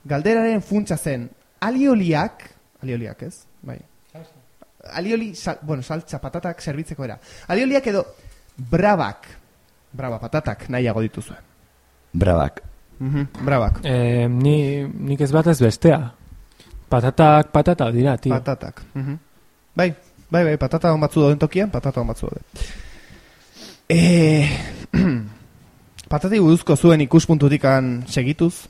D: Galderaren funtsa zen alioliak, alioliak ez? Bai. Alioli, sal, bueno, saltza patatak zerbitzeko era. Alioliak edo brabak, braba patatak nahiago dituzue.
G: Brabak.
D: Mhm, brabak.
F: Eh, ni, nik ez bat ez bestea. Patatak patata dira, tio.
D: Patatak. Mhm. Bai, bai, bai, patata hon batzu dauden tokian, patata hon batzu daude. E... patati buruzko zuen ikuspuntutikan segituz.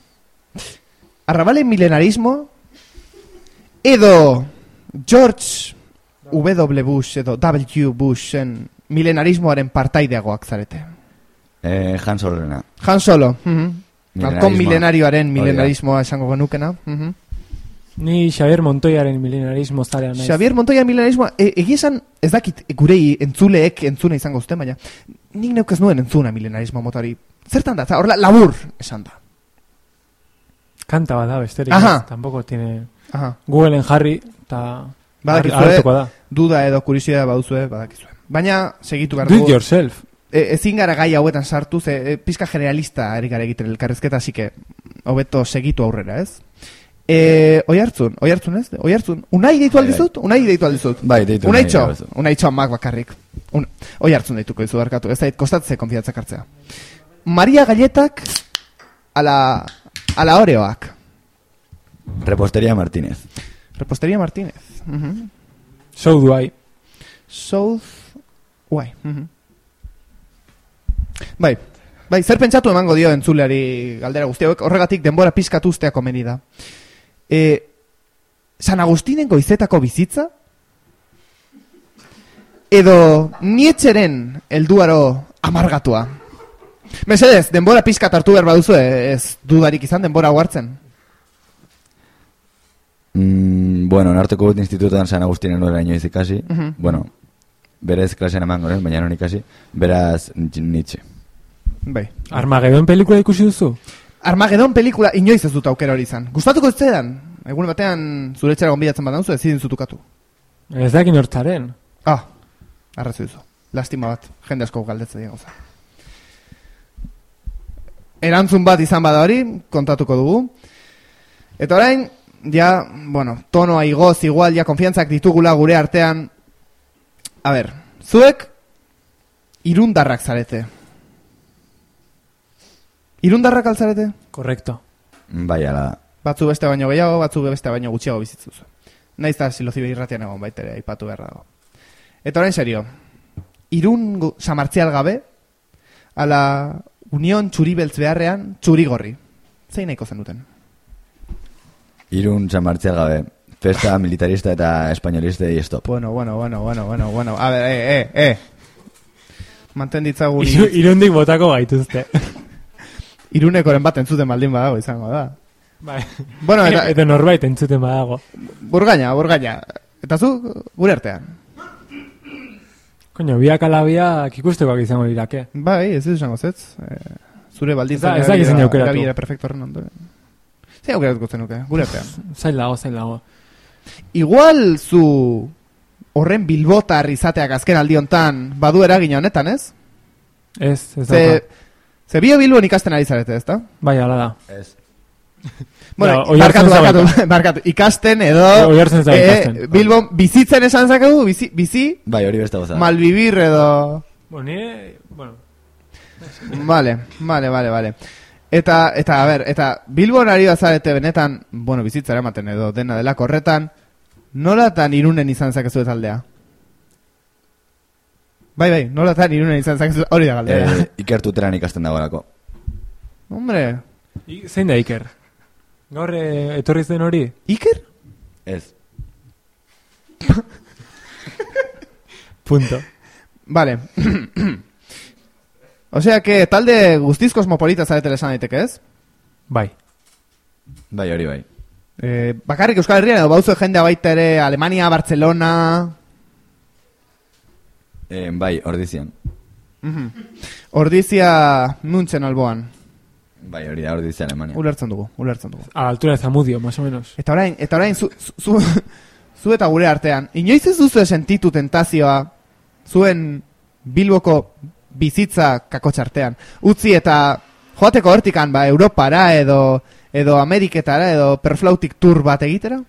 D: Arrabalen milenarismo edo George W. Bush edo W. Bushen milenarismoaren partaideagoak zarete.
G: Eh, Han Solorena.
D: Han Solo.
G: Milenarismoa.
D: Halkon milenarioaren milenarismoa esango genukena. Mhm.
F: Ni Xavier Montoiaren milenarismo zarea naiz.
D: Xavier Montoya milenarismoa, e, egia esan, ez dakit gurei entzuleek entzuna izango zuten, baina nik neuk ez nuen entzuna milenarismo motari. Zertan da, horrela labur esan da.
F: Kanta bat da, besterik.
D: Aha.
F: ez, Tampoco tiene...
D: Aha.
F: Googleen jarri, eta...
D: Badakizue,
F: hartuko da.
D: duda edo kuriosidade baduzue, badakizue. Baina, segitu behar
F: Do it yourself.
D: E, ezin gara gai hauetan sartu, ze e, pizka generalista ari gara egiten elkarrezketa, así que hobeto segitu aurrera, ez? E, oi hartzun, oi hartzun ez? Oi hartzun, unai deitu
G: Bai,
D: aldizut? Unai deitu aldizut?
G: Bai, deitu
D: Unai txo, unai txo amak bakarrik. Un, oi hartzun deituko izu barkatu, ez da kostatze konfiantzak hartzea. Maria Galletak ala, ala oreoak.
G: Repostería Martínez.
D: Repostería Martínez. Mhm.
F: So do I.
D: South Uai. mhm. Bai, bai, zer pentsatu emango dio entzuleari galdera guztiak, horregatik denbora pizkatu ustea komeni da. E, San Agustinen goizetako bizitza? Edo Nietzscheren helduaro amargatua? Mesedez, denbora pizkat hartu behar baduzu, ez dudarik izan denbora hartzen.
G: Mm, bueno, nartuko dut institutuan San Agustinen nuela inoiz ikasi.
D: Mhm.
G: Bueno, berez klasean emango, goren, baina non ikasi. Beraz, Nietzsche.
D: Bai.
F: Armageddon pelikula ikusi duzu?
D: Armagedon pelikula inoiz ez dut aukera hori izan. Gustatuko ez zedan? Egun batean zure etxera gonbidatzen badauzu ezin zutukatu.
F: Ez dakin hortzaren.
D: Ah, arrazoi duzu. Lastima bat, jende asko galdetze dira gauza. Erantzun bat izan bada hori, kontatuko dugu. Eta orain, ja, bueno, tonoa igoz, igual, ja, konfiantzak ditugula gure artean. A ber, zuek, irundarrak zarete. Irundarrak altzarete?
F: Korrekto.
G: Bai, ala da.
D: Batzu beste baino gehiago, batzu beste baino gutxiago bizitzuz. Naiz da silozibe irratian egon baitere, aipatu beharra dago. Eta orain serio, irun samartzial gabe, ala union txuri beltz beharrean, txuri gorri. Zein nahiko zenuten?
G: Irun San Martzial gabe. Festa militarista eta espainolista y stop.
D: Bueno, bueno, bueno, bueno, bueno, bueno. A ver, eh, eh, eh. Manten ditzagun
F: Iru, irundik botako gaituzte.
D: irunekoren bat entzuten baldin badago izango da.
F: bai.
D: Bueno, eta,
F: Edo norbait entzuten badago.
D: burgaina, burgaina. Eta zu, gure artean.
F: Koño, biak ala biak ikustekoak izango dirake.
D: Bai, ez dut esango zetz. Eh, zure baldintza
F: Ez da- ez zein aukeratu.
D: erabilera perfecto horren ondoren. Zer aukeratuko zenuke, gure artean.
F: Zail dago, zail dago.
D: Igual zu horren bilbotar izateak azken aldi hontan badu eragina honetan, ez?
F: Ez, ez
D: Ze,
F: dauka.
D: Ze bio bilbon ikasten ari zarete, ez da?
F: Bai, ala da.
G: Ez.
D: Bueno,
F: oihartzen
D: barkatu, barkatu, barkatu, ikasten edo...
F: Zaude
D: eh,
F: ikasten.
D: Bilbon bizitzen esan zakegu, bizi, bizi
G: Bai, hori beste goza.
D: malbibir edo...
F: Bueno, nire, bueno,
D: Vale, vale, vale, vale. Eta, eta, a ber, eta Bilbon ari bazarete benetan, bueno, bizitzara ematen edo dena delako horretan, nolatan irunen izan zakezu taldea? Bai, bai, nolatan irunen izan zakezu, hori da galdera.
G: Eh, ikertuteran ikasten dagoelako.
D: Hombre,
F: I, zein da Iker? Gaur eh, etorriz den hori?
D: Iker?
G: Ez.
F: Punto.
D: Vale. Osea que talde guztiz kosmopolita zaretela esan daiteke, ez?
F: Bai.
G: Bai, hori bai.
D: Eh, bakarrik Euskal Herrian edo bauzu jendea baita ere Alemania, Barcelona...
G: Eh, bai, ordizian.
D: Mhm. Ordizia nuntzen alboan.
G: Bai, hori da, ordizian Alemania.
D: Ulertzen dugu, ulertzen dugu.
F: A la altura de Zamudio, más o menos.
D: Eta orain, eta orain zu, zu, zu, zu eta gure artean, inoiz ez duzu sentitu tentazioa zuen Bilboko bizitza kakotxartean. Utzi eta joateko hortikan, ba, Europara edo edo Ameriketara edo perflautik tour bat egitera?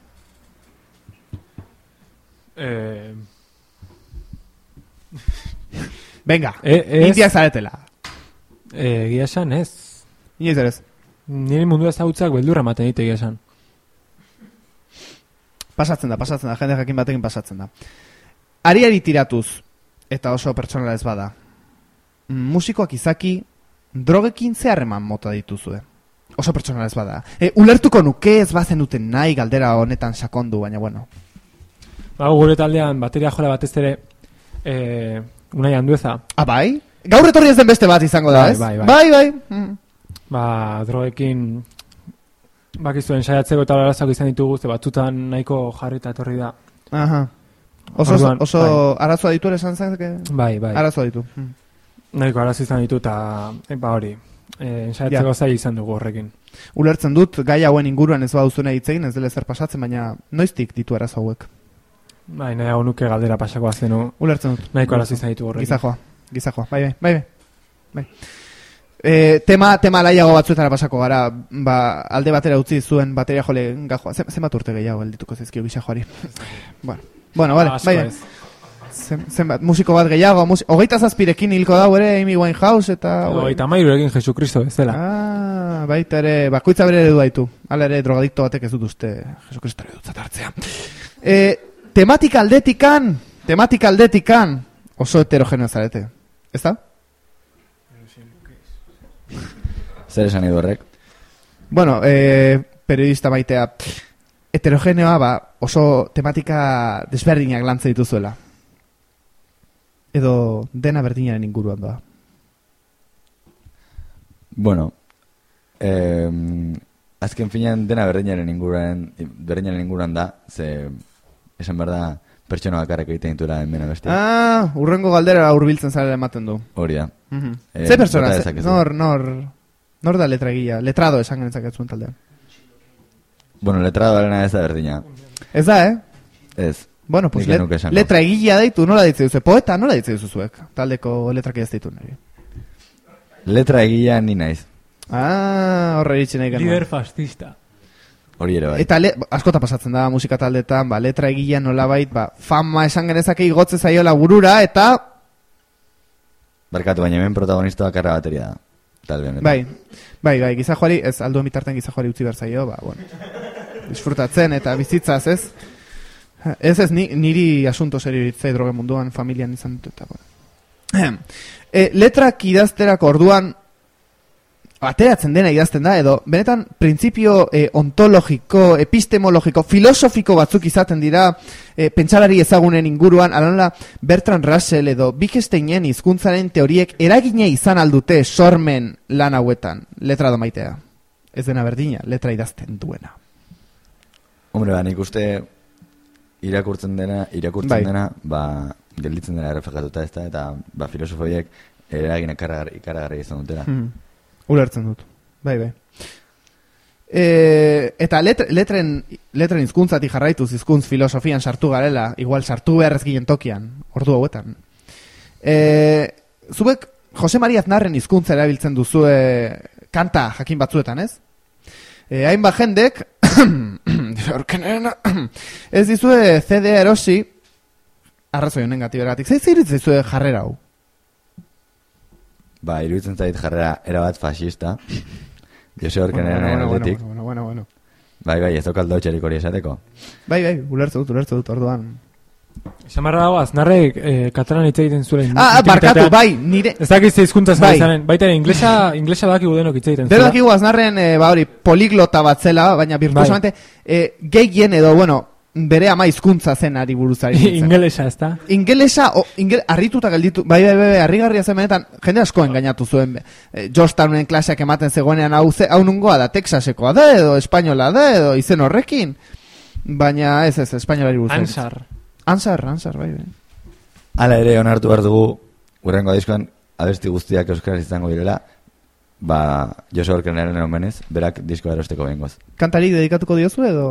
F: Eh,
D: Venga,
F: Eh, ez.
D: indiak zaretela.
F: eh, egia esan, ez.
D: Inoiz ere ez.
F: Nire mundu ezagutzak beldurra ematen dit egia esan.
D: Pasatzen da, pasatzen da, jende jakin batekin pasatzen da. Ariari tiratuz, eta oso pertsonala ez bada. Musikoak izaki, drogekin zeharreman mota dituzue. Oso pertsonala ez bada. E, ulertuko nuke ez bazen duten nahi galdera honetan sakondu, baina bueno.
F: Ba, gure taldean bateria jola batez ere eh, unai handueza.
D: Ah, bai? Gaur etorri ez den beste bat izango da,
F: Bai,
D: ez?
F: bai, bai.
D: bai. bai. Mm.
F: Ba, drogekin bakizuen saiatzeko eta arazak izan ditugu, ze batzutan nahiko jarrita etorri da.
D: Aha. Oso,
F: Orduan,
D: oso
F: bai.
D: arazoa ditu ere esan zake?
F: Bai, bai.
D: Arazoa ditu. Mm.
F: Nahiko araz izan ditu eta, e, ba hori, e, saiatzeko
D: Ja.
F: zaila izan dugu horrekin.
D: Ulertzen dut, gai hauen inguruan ez baduzuna hitzein, ez dela zer pasatzen, baina noiztik ditu arazo hauek.
F: Bai, nahi hau nuke galdera pasakoa zenu,
D: Ulertzen dut.
F: nahiko araz izan ditu horrekin.
D: Gizajoa, gizajoa, bai, bai, bai, bai. bai. E, tema, tema laiago batzuetara pasako gara, ba, alde batera utzi zuen bateria jole gajoa. Zen, zenbat urte gehiago geldituko zaizkio gizajoari. bueno, bueno, vale, bai, bai.
F: ez.
D: Zen, zenbat, musiko bat gehiago, musi, hogeita zazpirekin hilko dau ere Amy Winehouse eta...
F: Edo, Eta mairurekin Jesukristo ez dela.
D: Ah, baita ere, bakoitza bere eredu ditu. Hala ere, drogadikto batek ez dut uste Jesukristore dutzat hartzea. E, tematika aldetikan, tematika aldetikan, oso heterogeneo zarete. Ez da?
G: Zer esan edo horrek?
D: Bueno, e, periodista maitea, heterogeneoa, ba, oso tematika desberdinak lantze dituzuela. Edo dena berdinaren inguruan doa.
G: Bueno, eh, azken finean dena berdinaren inguruan, berdinaren inguruan da, ze esan behar da pertsona bakarrik egiten dituela hemen abesti.
D: Ah, urrengo galdera hurbiltzen zarela ematen du.
G: Hori da.
D: Mhm.
G: Eh,
D: Ze
G: dezakezu.
D: nor, nor, nor da letra egia, letrado esan genezaketzuen taldean.
G: Bueno, letrado arena ez da berdina.
D: Ez da, eh?
G: Ez.
D: Bueno, pues let, letra egia deitu, nola ditze duzu? Poeta, nola ditze duzu zuek? Taldeko letrak ez ditu nahi.
G: Letra egia ni naiz.
D: Ah, horre iritsi nahi.
F: Lider fascista.
G: Hori ere bai.
D: Eta le, askota pasatzen da musika taldetan, ba, letra egia nolabait, ba, fama esan genezake igotze zaiola burura, eta,
G: Barkatu, baina hemen protagonista bakarra bateria da. Talde honetan.
D: bai, bai, bai, gizajoari, ez aldu bitarten gizajoari utzi behar zaio, ba, bueno, disfrutatzen eta bizitzaz, ez? Ez ez, ni, niri asunto serio droge munduan, familian izan dut, eta, bueno. e, letrak idazterako orduan, ateratzen dena idazten da, edo, benetan, printzipio e, ontologiko, epistemologiko, filosofiko batzuk izaten dira, e, pentsalari ezagunen inguruan, alanola Bertrand Russell edo Wittgensteinen hizkuntzaren teoriek eragine izan aldute sormen lan hauetan, letra da maitea. Ez dena berdina, letra idazten duena.
G: Hombre, ba, nik uste irakurtzen dena, irakurtzen
D: Bai.
G: dena, ba, gelditzen dena erreflejatuta ez da, eta ba, filosofoiek eragin ikaragarri, ikaragarri izan dutela.
D: Hmm. Ulertzen dut. Bai, bai. E, eta letre, letren, letren hizkuntzati jarraituz hizkuntz filosofian sartu garela, igual sartu behar ginen tokian, ordu hauetan. E, zuek Jose Maria Aznarren hizkuntza erabiltzen duzue kanta jakin batzuetan, ez? E, hainbat jendek, ez dizue CD erosi, arrazoi honen gatiberatik, zeiz iritzen dizue jarrera hau?
G: Ba, iruditzen zait jarrera erabat fascista. Jose Orkeneren
D: bueno, bueno,
G: aldetik.
D: bueno, bueno, bueno.
G: Bai, bai, ez dokaldo txerik hori esateko.
D: Bai, bai, ulertu dut, ulertu dut, orduan.
F: Samarra dago, aznarrek eh, katalan hitz egiten zuen.
D: Ah, ah, barkatu, bai, nire...
F: Ez dakiz hizkuntza
D: Bai.
F: bai. zaren. Baita ere, inglesa, inglesa dakigu denok hitz egiten
D: Dero dakigu aznarren, e, ba hori, poliglota bat zela, baina virtuosamente, e, gehien edo, bueno, bere ama hizkuntza zen ari buruzari. nintzen.
F: Ingelesa, ez da?
D: Ingelesa, o, ingel, arrituta gelditu, bai, bai, bai, bai, harrigarria zen benetan, jende asko engainatu zuen, e, Georgetownen klaseak ematen zegoenean hau, ze, hau nungoa da, Texasekoa da, edo espainola da, edo izen horrekin, baina ez ez, espainolari buruz.
F: Ansar.
D: Ansar, ansar, bai, bai.
G: Hala ere, onartu behar dugu, urrengo diskoan, abesti guztiak euskaraz izango direla, ba, Jose Orkeneren omenez, berak diskoa erosteko bengoz.
D: Kantari dedikatuko diozu edo?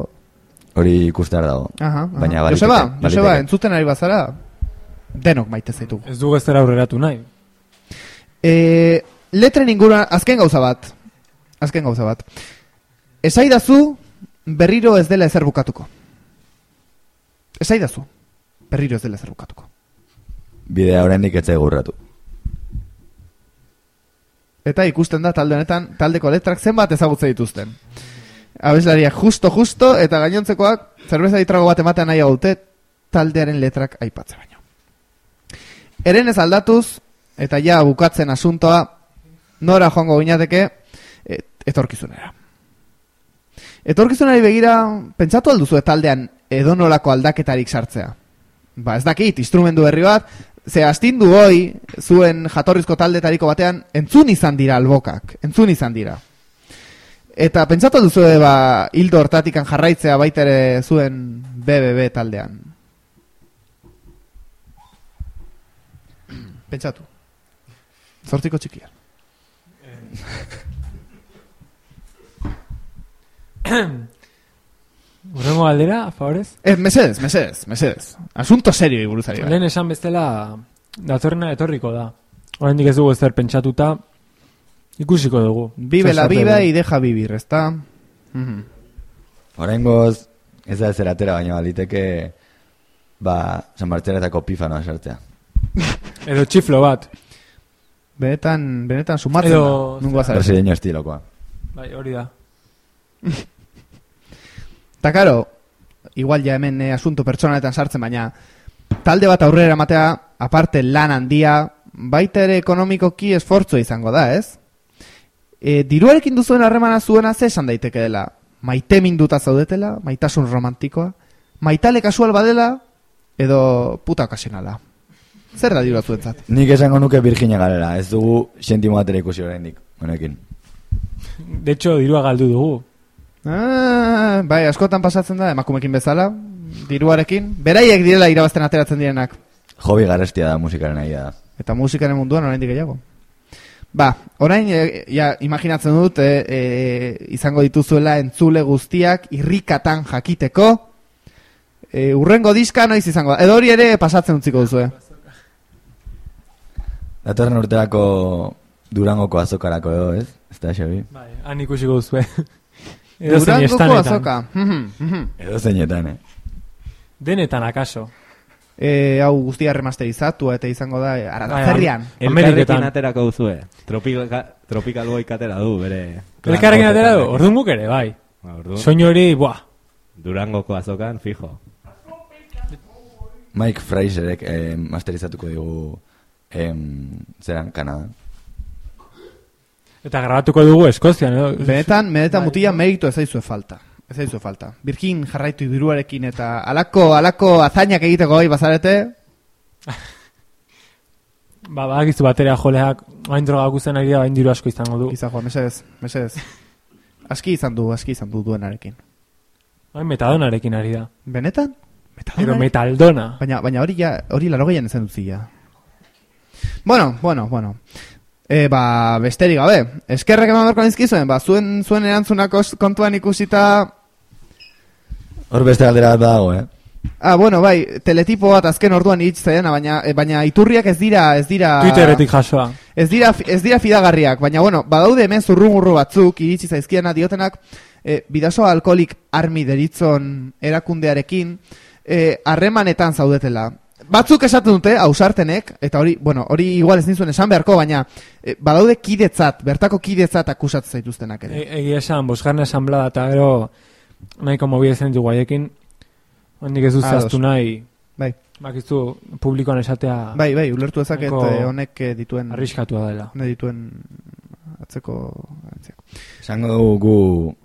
G: Hori ikustear dago.
D: Aha, aha.
G: Baina baliteke,
D: Joseba,
G: baliteke.
D: Joseba, entzuten ari bazara, denok maite zaitugu.
F: Ez dugu ez dela aurreratu nahi.
D: E, letren inguruan, azken gauza bat. Azken gauza bat. Esaidazu, berriro ez dela ezer bukatuko. Esaidazu, berriro ez dela ezer bukatuko.
G: Bidea oraindik ez egurratu.
D: Eta ikusten da talde honetan, taldeko letrak zenbat ezagutze dituzten. Abeslariak justo, justo, eta gainontzekoak zerbeza ditrago bat ematen nahi dute taldearen letrak aipatze baino. Eren ez aldatuz, eta ja bukatzen asuntoa, nora joango ginateke, et, etorkizunera. Etorkizunari begira, pentsatu alduzu taldean edonolako aldaketarik sartzea. Ba, ez dakit, instrumentu berri bat, ze astindu hoi, zuen jatorrizko taldetariko batean, entzun izan dira albokak, entzun izan dira. Eta pentsatu duzu ba, hildo hortatikan jarraitzea baita ere zuen BBB taldean. Pentsatu. Zortziko txikia.
F: Urrengo galdera, favorez?
D: Ez, mesedez, mesedez, mesedez. Asunto serio buruzari.
F: Lehen esan bestela, datorrena etorriko da. Oraindik ez dugu ezer pentsatuta, ikusiko dugu.
D: Vive la vida y deja vivir, ezta? Mhm.
G: Oraingoz ez da ezer atera, baina baliteke ba, San Martxeretako pifanoa sartzea.
F: Edo txiflo bat.
D: Benetan, benetan sumatzen
F: Edo-
D: da. Nungo azaren.
G: Brasileño estilokoa.
F: Bai, hori da.
D: Eta karo, igual ja hemen eh, asunto pertsonaetan sartzen, baina talde bat aurrera ematea, aparte lan handia, baita ere ekonomikoki esfortzua izango da, ez? E, diruarekin duzuen harremana zuena ze esan daiteke dela? Maite minduta zaudetela, maitasun romantikoa, maitale kasual badela, edo puta okasionala. Zer da dirua zuentzat?
G: Nik esango nuke Virginia garela, ez dugu sentimo atera ikusi oraindik honekin.
F: De hecho, dirua galdu dugu.
D: Ah, bai, askotan pasatzen da, emakumekin bezala, diruarekin. Beraiek direla irabazten ateratzen direnak.
G: Hobi garestia da musikaren aia da.
D: Eta musikaren munduan oraindik gehiago. Ba, orain e, ja, imaginatzen dut e, e, izango dituzuela entzule guztiak irrikatan jakiteko. E, urrengo diska noiz izango da. Edo hori ere pasatzen utziko duzu,
G: Datorren urterako Durangoko azokarako edo, ez? Ez da, Xabi?
F: Bai, han ikusiko. Edo zein
D: Durangoko azoka. Mhm, mhm.
G: Edo zeinetan, eh?
F: Denetan akaso.
D: E, hau guztia remasterizatu eta izango da e, Arantzerrian.
F: Ameriketan.
C: Elkarrekin aterako duzue. Tropika, tropikal boik atera du, bere...
F: Elkarrekin atera du, orduan guk ere, bai.
C: Ba,
F: Soinu hori, buah.
C: Durangoko azokan, fijo.
G: Mike Fraserek eh, masterizatuko digu em, zeran, Kanada.
F: Eta grabatuko dugu Eskozian, edo.
D: Benetan, benetan mutila meritu ez falta. Ez zaizue falta. Birkin jarraitu diruarekin eta alako, alako azainak egiteko gai bazarete,
F: Ba, badakizu bateria joleak, hain droga guzen ari da, hain diru asko izango du.
D: izan joa, mesedez, mesedez. Aski izan du, aski izan du duenarekin.
F: Hain metadonarekin ari da.
D: Benetan? Metadona?
F: metaldona.
D: Baina, baina hori ja, hori larogeian ezen duzia. Bueno, bueno, bueno. E, ba, besterik gabe. Eskerrek eman berko nizkizuen, ba, zuen, zuen erantzunak os- kontuan ikusita...
G: Hor beste galdera bat dago, eh?
D: Ah, bueno, bai, teletipo bat azken orduan iritsi zaiena, baina, e, baina iturriak ez dira, ez dira...
F: Twitterretik jasoa.
D: Ez dira, ez dira fidagarriak, baina bueno, badaude hemen zurrumurru batzuk iritsi zaizkiena diotenak e, bidaso alkoholik armi deritzon erakundearekin eh, harremanetan zaudetela. Batzuk esaten dute, ausartenek, eta hori, bueno, hori igual ez nizuen esan beharko, baina e, badaude kidetzat, bertako kidetzat akusatzen zaituztenak ere.
F: E, egia esan, bosgarren asamblea eta gero nahiko mobile zen du guaiekin. Hondik ez dut
D: Ados.
F: zaztu nahi,
D: Bai,
F: bakizu publikoan esatea
D: bai, bai, ulertu dezaket
F: Nahiko
D: eh, honek eh, dituen,
F: arriskatua dela.
D: honek dituen atzeko, atzeko.
G: Esango dugu gu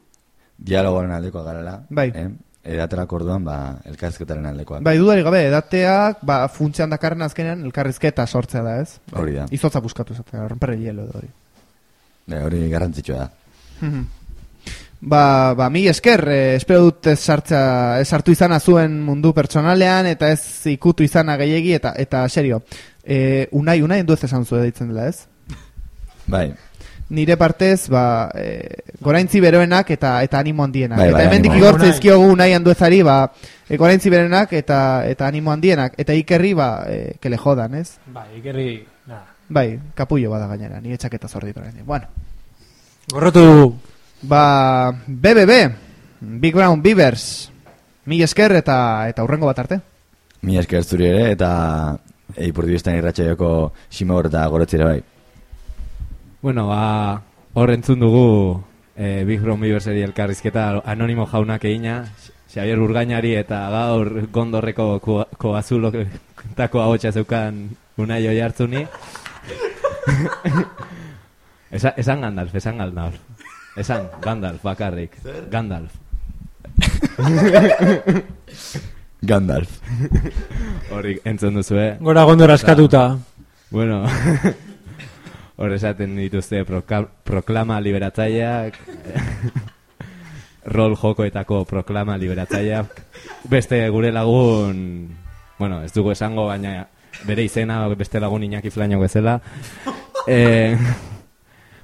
G: dialogoaren aldekoa garela.
D: Bai.
G: Eh? Edaterak orduan, ba, elkarrizketaren aldekoak.
D: Bai, dudari gabe, edateak, ba, funtzean dakarren azkenean elkarrizketa sortzea da, ez?
G: Hori da.
D: Izotza buskatu esatea, romperre hielo edo hori.
G: Hori garrantzitsua da.
D: Ba, ba, mi esker, eh, espero dut ez sartza, ez sartu izana zuen mundu pertsonalean, eta ez ikutu izana gehiegi, eta, eta serio. E, unai, unai, endu ez esan zuen deitzen dela, ez?
G: Bai,
D: Nire partez, ba, e, goraintzi beroenak eta eta animo handienak.
G: Bai, bai,
D: eta hemendik igortze
F: Unai.
D: izkiogu unai handuezari, ba, e, goraintzi beroenak eta eta animo handienak. Eta ikerri, ba, e, que le jodan, ez?
F: Bai, ikerri, nada.
D: Bai, kapullo bada gainera, nire txaketa zordi Bueno,
F: Gorrotu.
D: Ba, BBB, Big Brown Beavers, mil esker eta eta urrengo bat arte.
G: mi esker zuri ere, eta eipurdibistan irratxaioko simor eta gorotzire bai.
C: Bueno, ba, hor entzun dugu eh, Big Brown Beaverseri elkarrizketa anonimo jaunak egina, Xavier Urgainari eta gaur gondorreko ko- koazulotako ahotsa zeukan unai oi hartzuni. Esa, esan Gandalf, esan Gandalf. Esan, Gandalf, bakarrik. Gandalf.
G: Gandalf.
C: Hori entzun duzue.
F: Gora gondora askatuta.
C: Bueno, hor esaten dituzte proka- proklama liberatzaileak, rol jokoetako proklama liberatzaileak, beste gure lagun, bueno, ez dugu esango, baina bere izena beste lagun Iñaki Flaño bezala. Eh,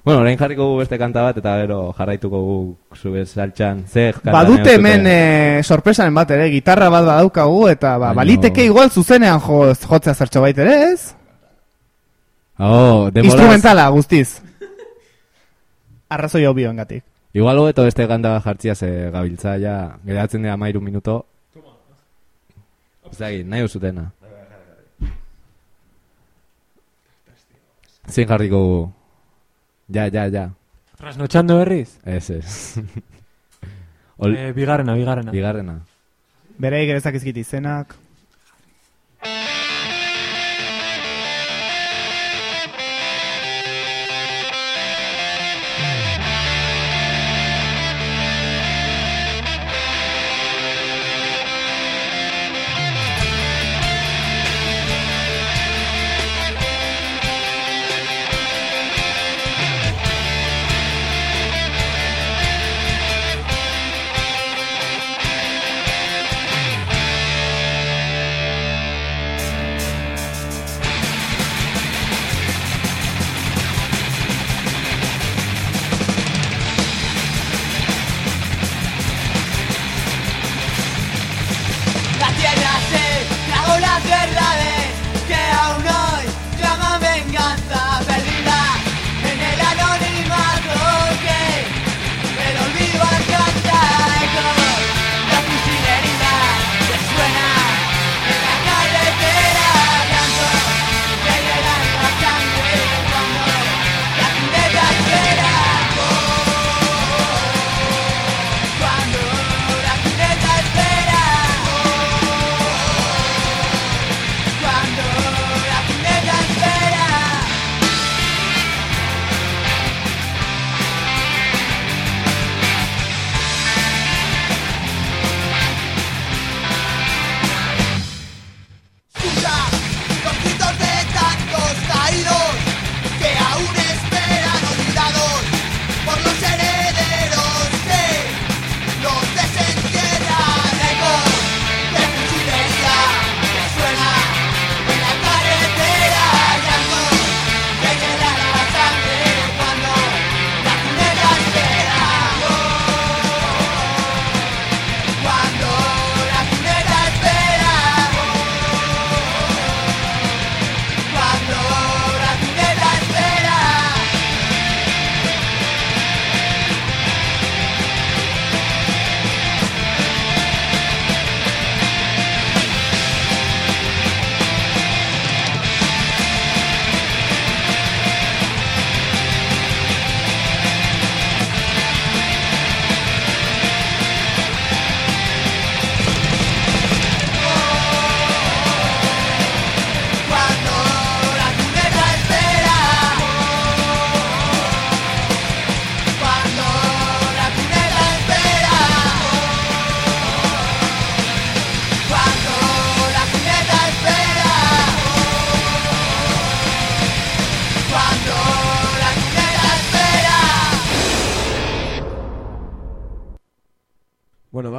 C: bueno, orain jarriko gu beste kanta bat, eta gero jarraituko gu zube saltxan. Ze kanta
D: Badute hemen e, sorpresaren bat ere, gitarra bat badaukagu eta ba,
C: Baino-
D: baliteke igual zuzenean jo, jotzea zertxo bait ere, ez?
C: Oh, demoraz,
D: Instrumentala guztiz. Arrazoi hau bioengatik.
C: Igual hobeto beste kanta bat jartzia ze gabiltza ja, geratzen dira mairu minuto. Zagin, nahi usutena. Zein jarriko gu? Ja, ja, ja.
F: Trasnotxando berriz?
C: Ez, ez. Ol,
F: Eh, bigarrena, bigarrena.
C: bigarrena.
D: Bere gerezak izkit izenak.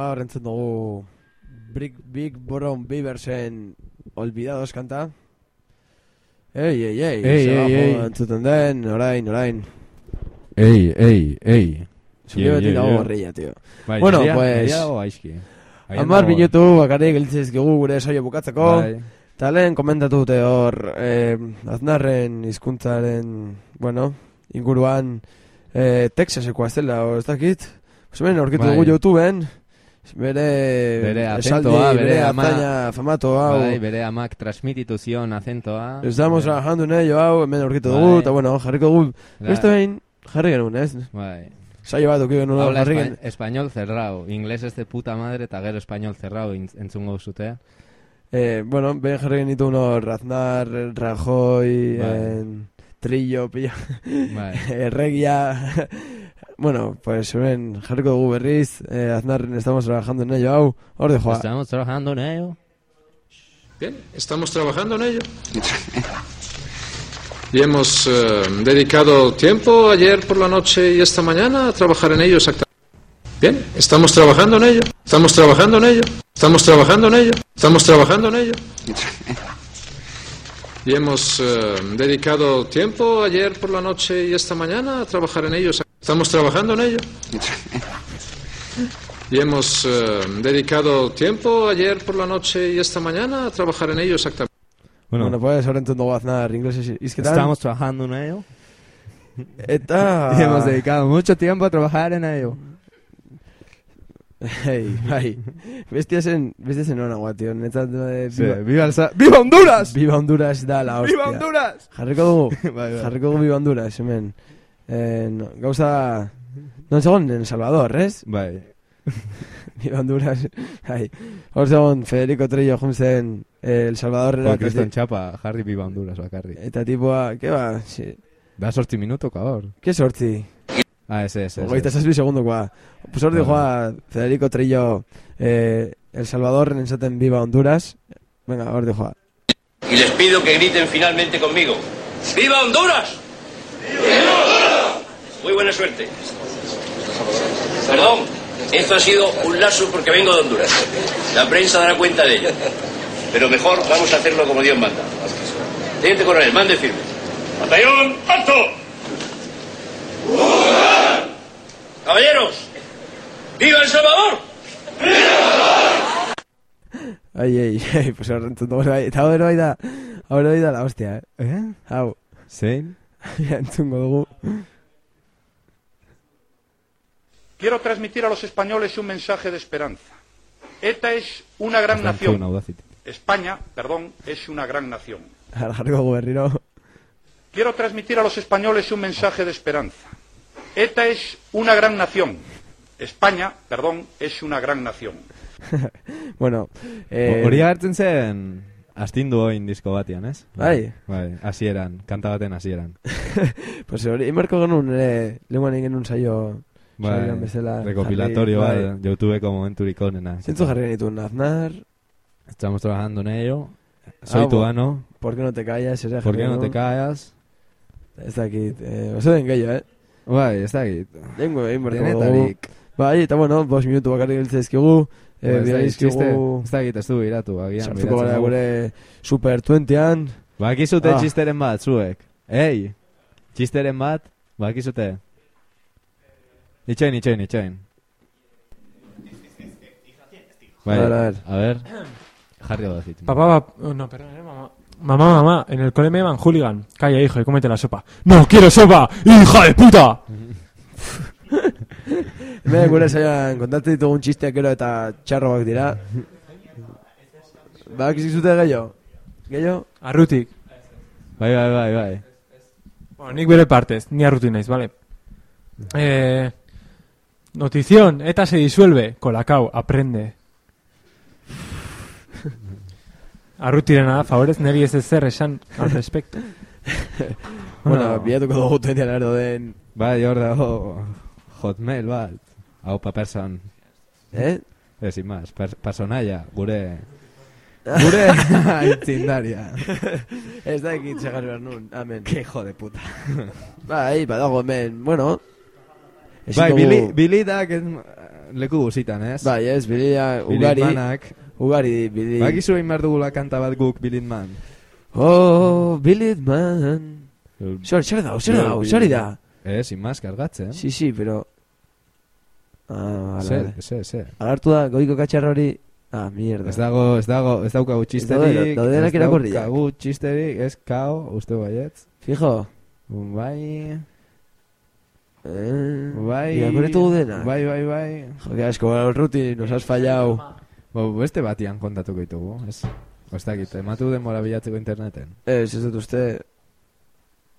A: Ba, horrentzen dugu Big, Big Brown Beaversen Olvidados kanta. Ei, ei, ei,
C: Ei, ei, ei.
A: entzuten den, orain, orain.
C: Ei, ei, ei. Ye,
A: beti dago gorrilla, tío.
C: Bai,
A: Bueno,
C: nirea-
A: pues-
C: dago. Agian
A: Amar minutu bakarrik gelditzezkigu gure saio bukatzeko.
C: Bai.
A: Eta lehen komentatu dute hor, eh, aznarren hizkuntzaren, bueno, inguruan eh, Texaseko azela, ez dakit. Hemen aurkitu
C: Bai.
A: dugu YouTubeen, bere,
C: Bere
A: esaldi,
C: acentoa, bere
A: bere
C: ama-
A: famatu hau.
C: Bai, bere amak transmititu zion acentoa.
A: Estamos trabajando en ello hau, hemen aurkitu
C: Bai.
A: dugu, eta bueno, jarriko dugu,
C: Da-
A: beste behin, jarri genuen, ez?
C: Bai.
A: Saio bat duki genuen
C: Habla
A: jarri
C: espa
A: genuen.
C: español cerrado. Inglés ez de puta madre eta gero español cerrado entzungo zute.
A: Eh, bueno, behin jarri genitu hor, Aznar, Rajoy,
C: Bai.
A: en, Trillo, pilla,
C: Bai.
A: Erregia. bueno, pues hemen jarriko dugu berriz, eh, Aznarren estamos trabajando en ello hau, hor de joa.
C: Estamos trabajando en ello.
H: Bien, estamos trabajando en ello. Y hemos eh, dedicado tiempo ayer por la noche y esta mañana a trabajar en ello exactamente. Bien, estamos trabajando en ello. Estamos trabajando en ello. Estamos trabajando en ello. Estamos trabajando en ello. Y hemos eh, dedicado tiempo ayer por la noche y esta mañana a trabajar en ello. exact- Estamos trabajando en ello. Y hemos eh, dedicado tiempo ayer por la noche y esta mañana a trabajar en ello exactamente.
C: Bueno,
A: Bueno, pues ahora dugu Aznar inglés izketan.
C: estamos trabajando en ello.
A: Eta...
C: Y hemos dedicado mucho tiempo a trabajar en ello.
A: Hey, bai. Bestia zen, bestia zen hona guat, tío. Netzat, eh,
C: Sí,
A: viva,
C: viva, el Sa- ¡Viva Honduras!
A: viva Honduras da la hostia.
C: ¡Viva Honduras!
A: Jarriko dugu,
C: bai, bai.
A: jarriko dugu Viva Honduras, hemen. Eh, no, gauza... Non segon en Salvador, ez?
C: Bai.
A: Viva Honduras. Bai. Hor segon Federico Trillo juntzen eh, El Salvador
C: Joder, Kriston txapa, jarri Viva Honduras bakarri.
A: Eta tipua, ke ba, si,
C: Da sortzi minuto, kabor.
A: ke sortzi?
C: Ah, ese, ese.
A: Ogeita zazpi segundokoa. Pues hor
C: Vale.
A: joa Federico Trillo eh, El Salvador ensaten Viva Honduras. Venga, hor joa.
I: Y les pido que griten finalmente conmigo. ¡Viva Honduras! ¡Viva Honduras! Muy buena suerte. Perdón, esto ha sido un lazo porque vengo de Honduras. La prensa dará cuenta de ello. Pero mejor vamos a hacerlo como Dios manda. Teniente coronel, mande firme. Batallón, alto. Caballeros, ¡viva El Salvador!
A: Ai, ai, ai, pues hor entzun dugu bai. Eta hor bai da, hor bai da la hostia, eh?
C: Eh?
A: Hau,
C: Zein?
A: entzungo dugu.
J: Quiero transmitir a los españoles un mensaje de esperanza. ETA es una gran nación. España, perdón, es una gran nación. Quiero transmitir a los españoles un mensaje de esperanza. ETA es una gran nación. España, perdón, es una gran nación.
A: bueno, eh,
C: Hori agertzen zen astindu oin disko batian, ez?
A: Bai.
C: Bai, hasieran, kanta baten hasieran.
A: pues hori, imarko genuen, ere, lenguan egin genuen saio,
C: Bai,
A: bezala.
C: recopilatorio
A: jarri,
C: bat, YouTubeko momenturik onena.
A: Zintzu jarri genituen, Aznar,
C: Estamos trabajando en ello. Soy
A: Ah,
C: tu ano.
A: ¿por qué no te callas?
C: ¿Por qué no te callas?
A: Ez dakit, eh, oso den gehiago, eh?
C: Bai, ez dakit.
A: Lengo egin dugu.
C: Denetarik.
A: Bai, eta bueno, bos minutu bakarrik geltzezkigu, eh,
C: Bai, ez dakit, Ez dakit, ez du biratu, agian.
A: sartuko gara gure Super 20an,
C: Bakizute
A: Ah.
C: txisteren bat, zuek. Ei, txisteren bat, bakizute. Itxoin, itxoin, itxoin. Bai,
A: A ver, a ver.
C: a ver. Jarri odazit.
F: Papá, va... oh, no, perdón, eh, mamá. Mamá, mamá, en el cole me llaman hooligan. Calla, hijo, y cómete la sopa. ¡No quiero sopa! ¡Hija de puta!
A: Hemen gure saioan kontatzen ditugun txisteak gero eta txarroak dira. Bak izizute gehiago? Gehiago?
F: Arrutik.
C: Bai, bai, bai, bai.
F: Bueno, nik bere partez, ni arruti naiz, vale. Eh, notición, ETA se disuelve. Colacao, aprende. Arrutirena da, favorez, neri ez ezer esan al respecto.
A: Bueno, bilatuko dugu tuentean erdo den...
C: Bai, hor dago hotmail bat. Hau pa person.
A: Eh?
C: Ez, sin más, per personaia, gure... Gure aitzindaria.
A: Ez da ekit segar behar nun, amen.
C: Que hijo de puta.
A: Bai, badago hemen, bueno... ezin
C: Bai, bili, bilidak ez, leku guzitan, ez?
A: Bai, ez, bilia, ugari,
C: Bilitmanak.
A: Ugari, bili.
C: Bakizu egin behar dugula kanta bat guk Bilitman.
A: Oh, Bilitman. Zer, zer da, zer da, zer da.
C: Ez, sin más, kargatzen.
A: Sí, sí, pero... Ah,
C: Ze,
A: vale.
C: ze, ze.
A: Agartu da, goiko katxarra hori... Ah, mierda.
C: Ez dago, ez dago, ez daukagu txisterik.
A: daude- daudenak
C: ez
A: irakurriak.
C: daukagu txisterik, ez kao, uste baietz.
A: Fijo.
C: Bai,
A: Eh,
C: bai. Bai, bai, bai.
A: Jo, que asko, Ruti, nos has fallado.
C: Bo, beste batian kontatuko ditugu, ez? Ez dakit, ematu denbora bilatzeko interneten.
A: Ez, ez dut uste...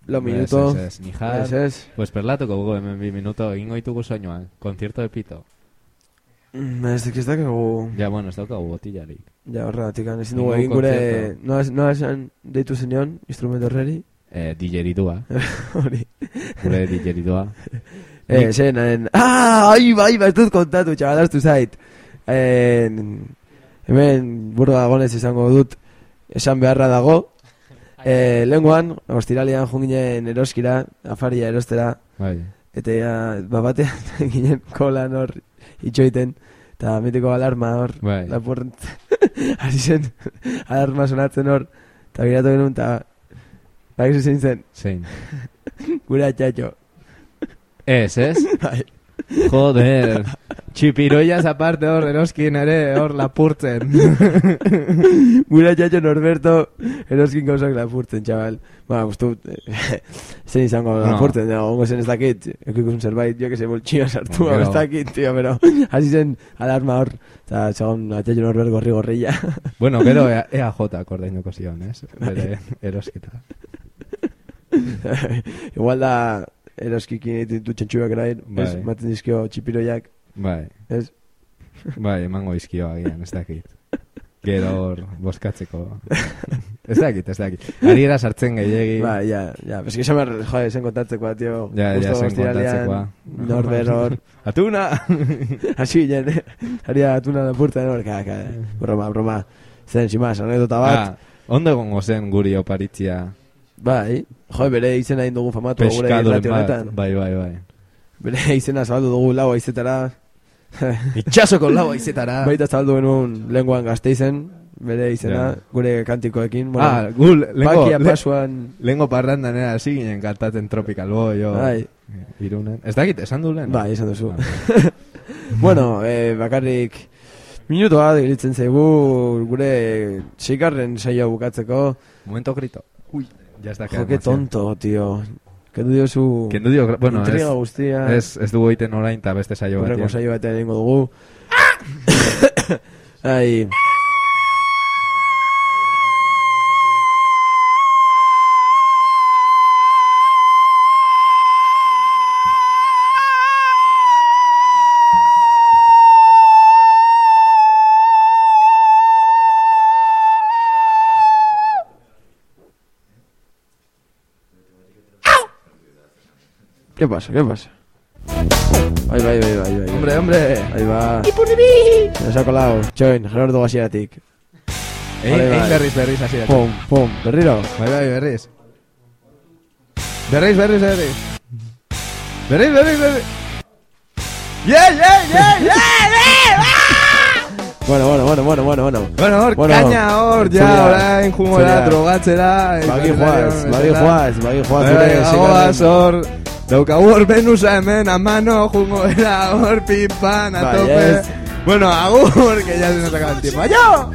A: Lo
C: Ez,
A: minuto.
C: Ez, ez, nijar.
A: Ez, ez.
C: Pues perlatuko gugu hemen bi minuto, egingo ditugu soinuan, konzierto de pito.
A: Mm, Ez ez dakigu...
C: Ja, bueno, ez daukagu botillarik.
A: Ja, horregatik, ezin dugu
C: Ningún
A: egin gure...
C: concierto.
A: No, no esan deitu zenion, instrumento horreri.
C: Eh, digeritua,
A: Hori.
C: gure digeritua.
A: Eh, zen, en... Ah, ai, bai, bai, ez dut kontatu, txabalaztu zait. En... Hemen, burro dagonez izango dut, esan beharra dago. Eh, lenguan, ostiralian junginen eroskira, afaria erostera,
C: Bai.
A: eta ja, ba batean ginen kolan hor itxoiten, eta mitiko alarma hor,
C: Bai.
A: lapurrent, hasi zen, alarma sonatzen hor, eta giratu genuen, eta bakizu zein zen,
C: Zein.
A: gure atxatxo.
C: Ez, ez?
A: Bai.
C: Joder. Txipiroiaz aparte hor eroskin ere hor lapurtzen.
A: Gure atxatxo Norberto eroskin gauzak lapurtzen, txabal. Ba, guztu, eh, zen izango
C: No.
A: lapurtzen, no, ongo zen ez dakit, ekikusun zerbait, jo que se boltxio sartu,
C: Gero.
A: ez dakit, tío, pero hasi zen alarma hor, eta segon atxatxo Norbert gorri gorrilla.
C: bueno, gero E- EAJ akordainuko zion, ez? Bere erosketa.
A: Igual da eroskikin ditu txentxuak erain, ez,
C: Bai.
A: maten dizkio txipiroiak,
C: Bai,
A: ez?
C: bai, emango izkio agian, ez dakit. Gero hor, boskatzeko. ez dakit, ez dakit. Ariera sartzen gehiagi.
A: Ba, ja, ja, eski esan behar, joe, zen kontatzekoa, tio.
C: Ja, ja,
A: justo ostiralean,
C: kontatzekoa.
A: Norbert hor,
C: Atuna!
A: Hasi ginen, eh? Haria atuna lapurta hor, ka, ka, broma, broma. Zen, simaz, anekdota bat.
C: ah, ondo egongo zen guri oparitzia.
A: Bai, jo, bere izena egin dugu famatu gure irrati honetan.
C: Bai, bai, bai.
A: Bere izena zabaldu dugu lau aizetara.
C: Itxasoko lau aizetara.
A: Baita zabaldu genuen lenguan gazteizen, bere izena,
C: Ja.
A: gure kantikoekin.
C: ah, gul, lengo, le,
A: pasuan,
C: lengo parrandan era hasi ginen kantatzen Tropical Boy, jo.
A: bai,
C: Irunen. Ez dakit, esan du lehen?
A: bai, esan duzu. bueno, eh, bakarrik, minuto bat gilitzen zaigu gure seikarren saioa bukatzeko.
C: Momento grito. Ui, ya está
A: Jo, que tonto, tío. Kendu diozu
C: Kendu dio, bueno,
A: intriga
C: ez,
A: guztia.
C: ez, ez dugu egiten orain eta beste saio
A: Horreko
C: batean.
A: saio batean egingo dugu. Ai, ¿Qué pasa? ¿Qué pasa? Ahí va, ahí va, ahí va, ahí va.
C: Hombre, hombre.
A: Ahí va. Se nos ha colado. Txoin, Gerardo bai.
C: berriz, berriz, hasi da.
A: Pum, pum, berriro.
C: Bai, bai, berriz. Berriz, berriz, berriz. Berriz, berriz, berriz. Yeah, yeah, yeah, yeah,
A: Bueno, bueno, bueno, bueno, bueno, bueno.
C: Bueno, hor,
A: Bueno,
C: kaina hor, ja,
A: zuria,
C: orain jungora,
A: zuria.
C: drogatzera.
A: Bagi joaz, bagi joaz, bagi joaz. Zure
C: Agoaz
A: seigarren-
C: hor, daukagu hor Venusa hemen, a mano, jungo era hor, pim, pan, a tope. Bueno, agur, que ya se nos acaba el tiempo. ¡Adiós!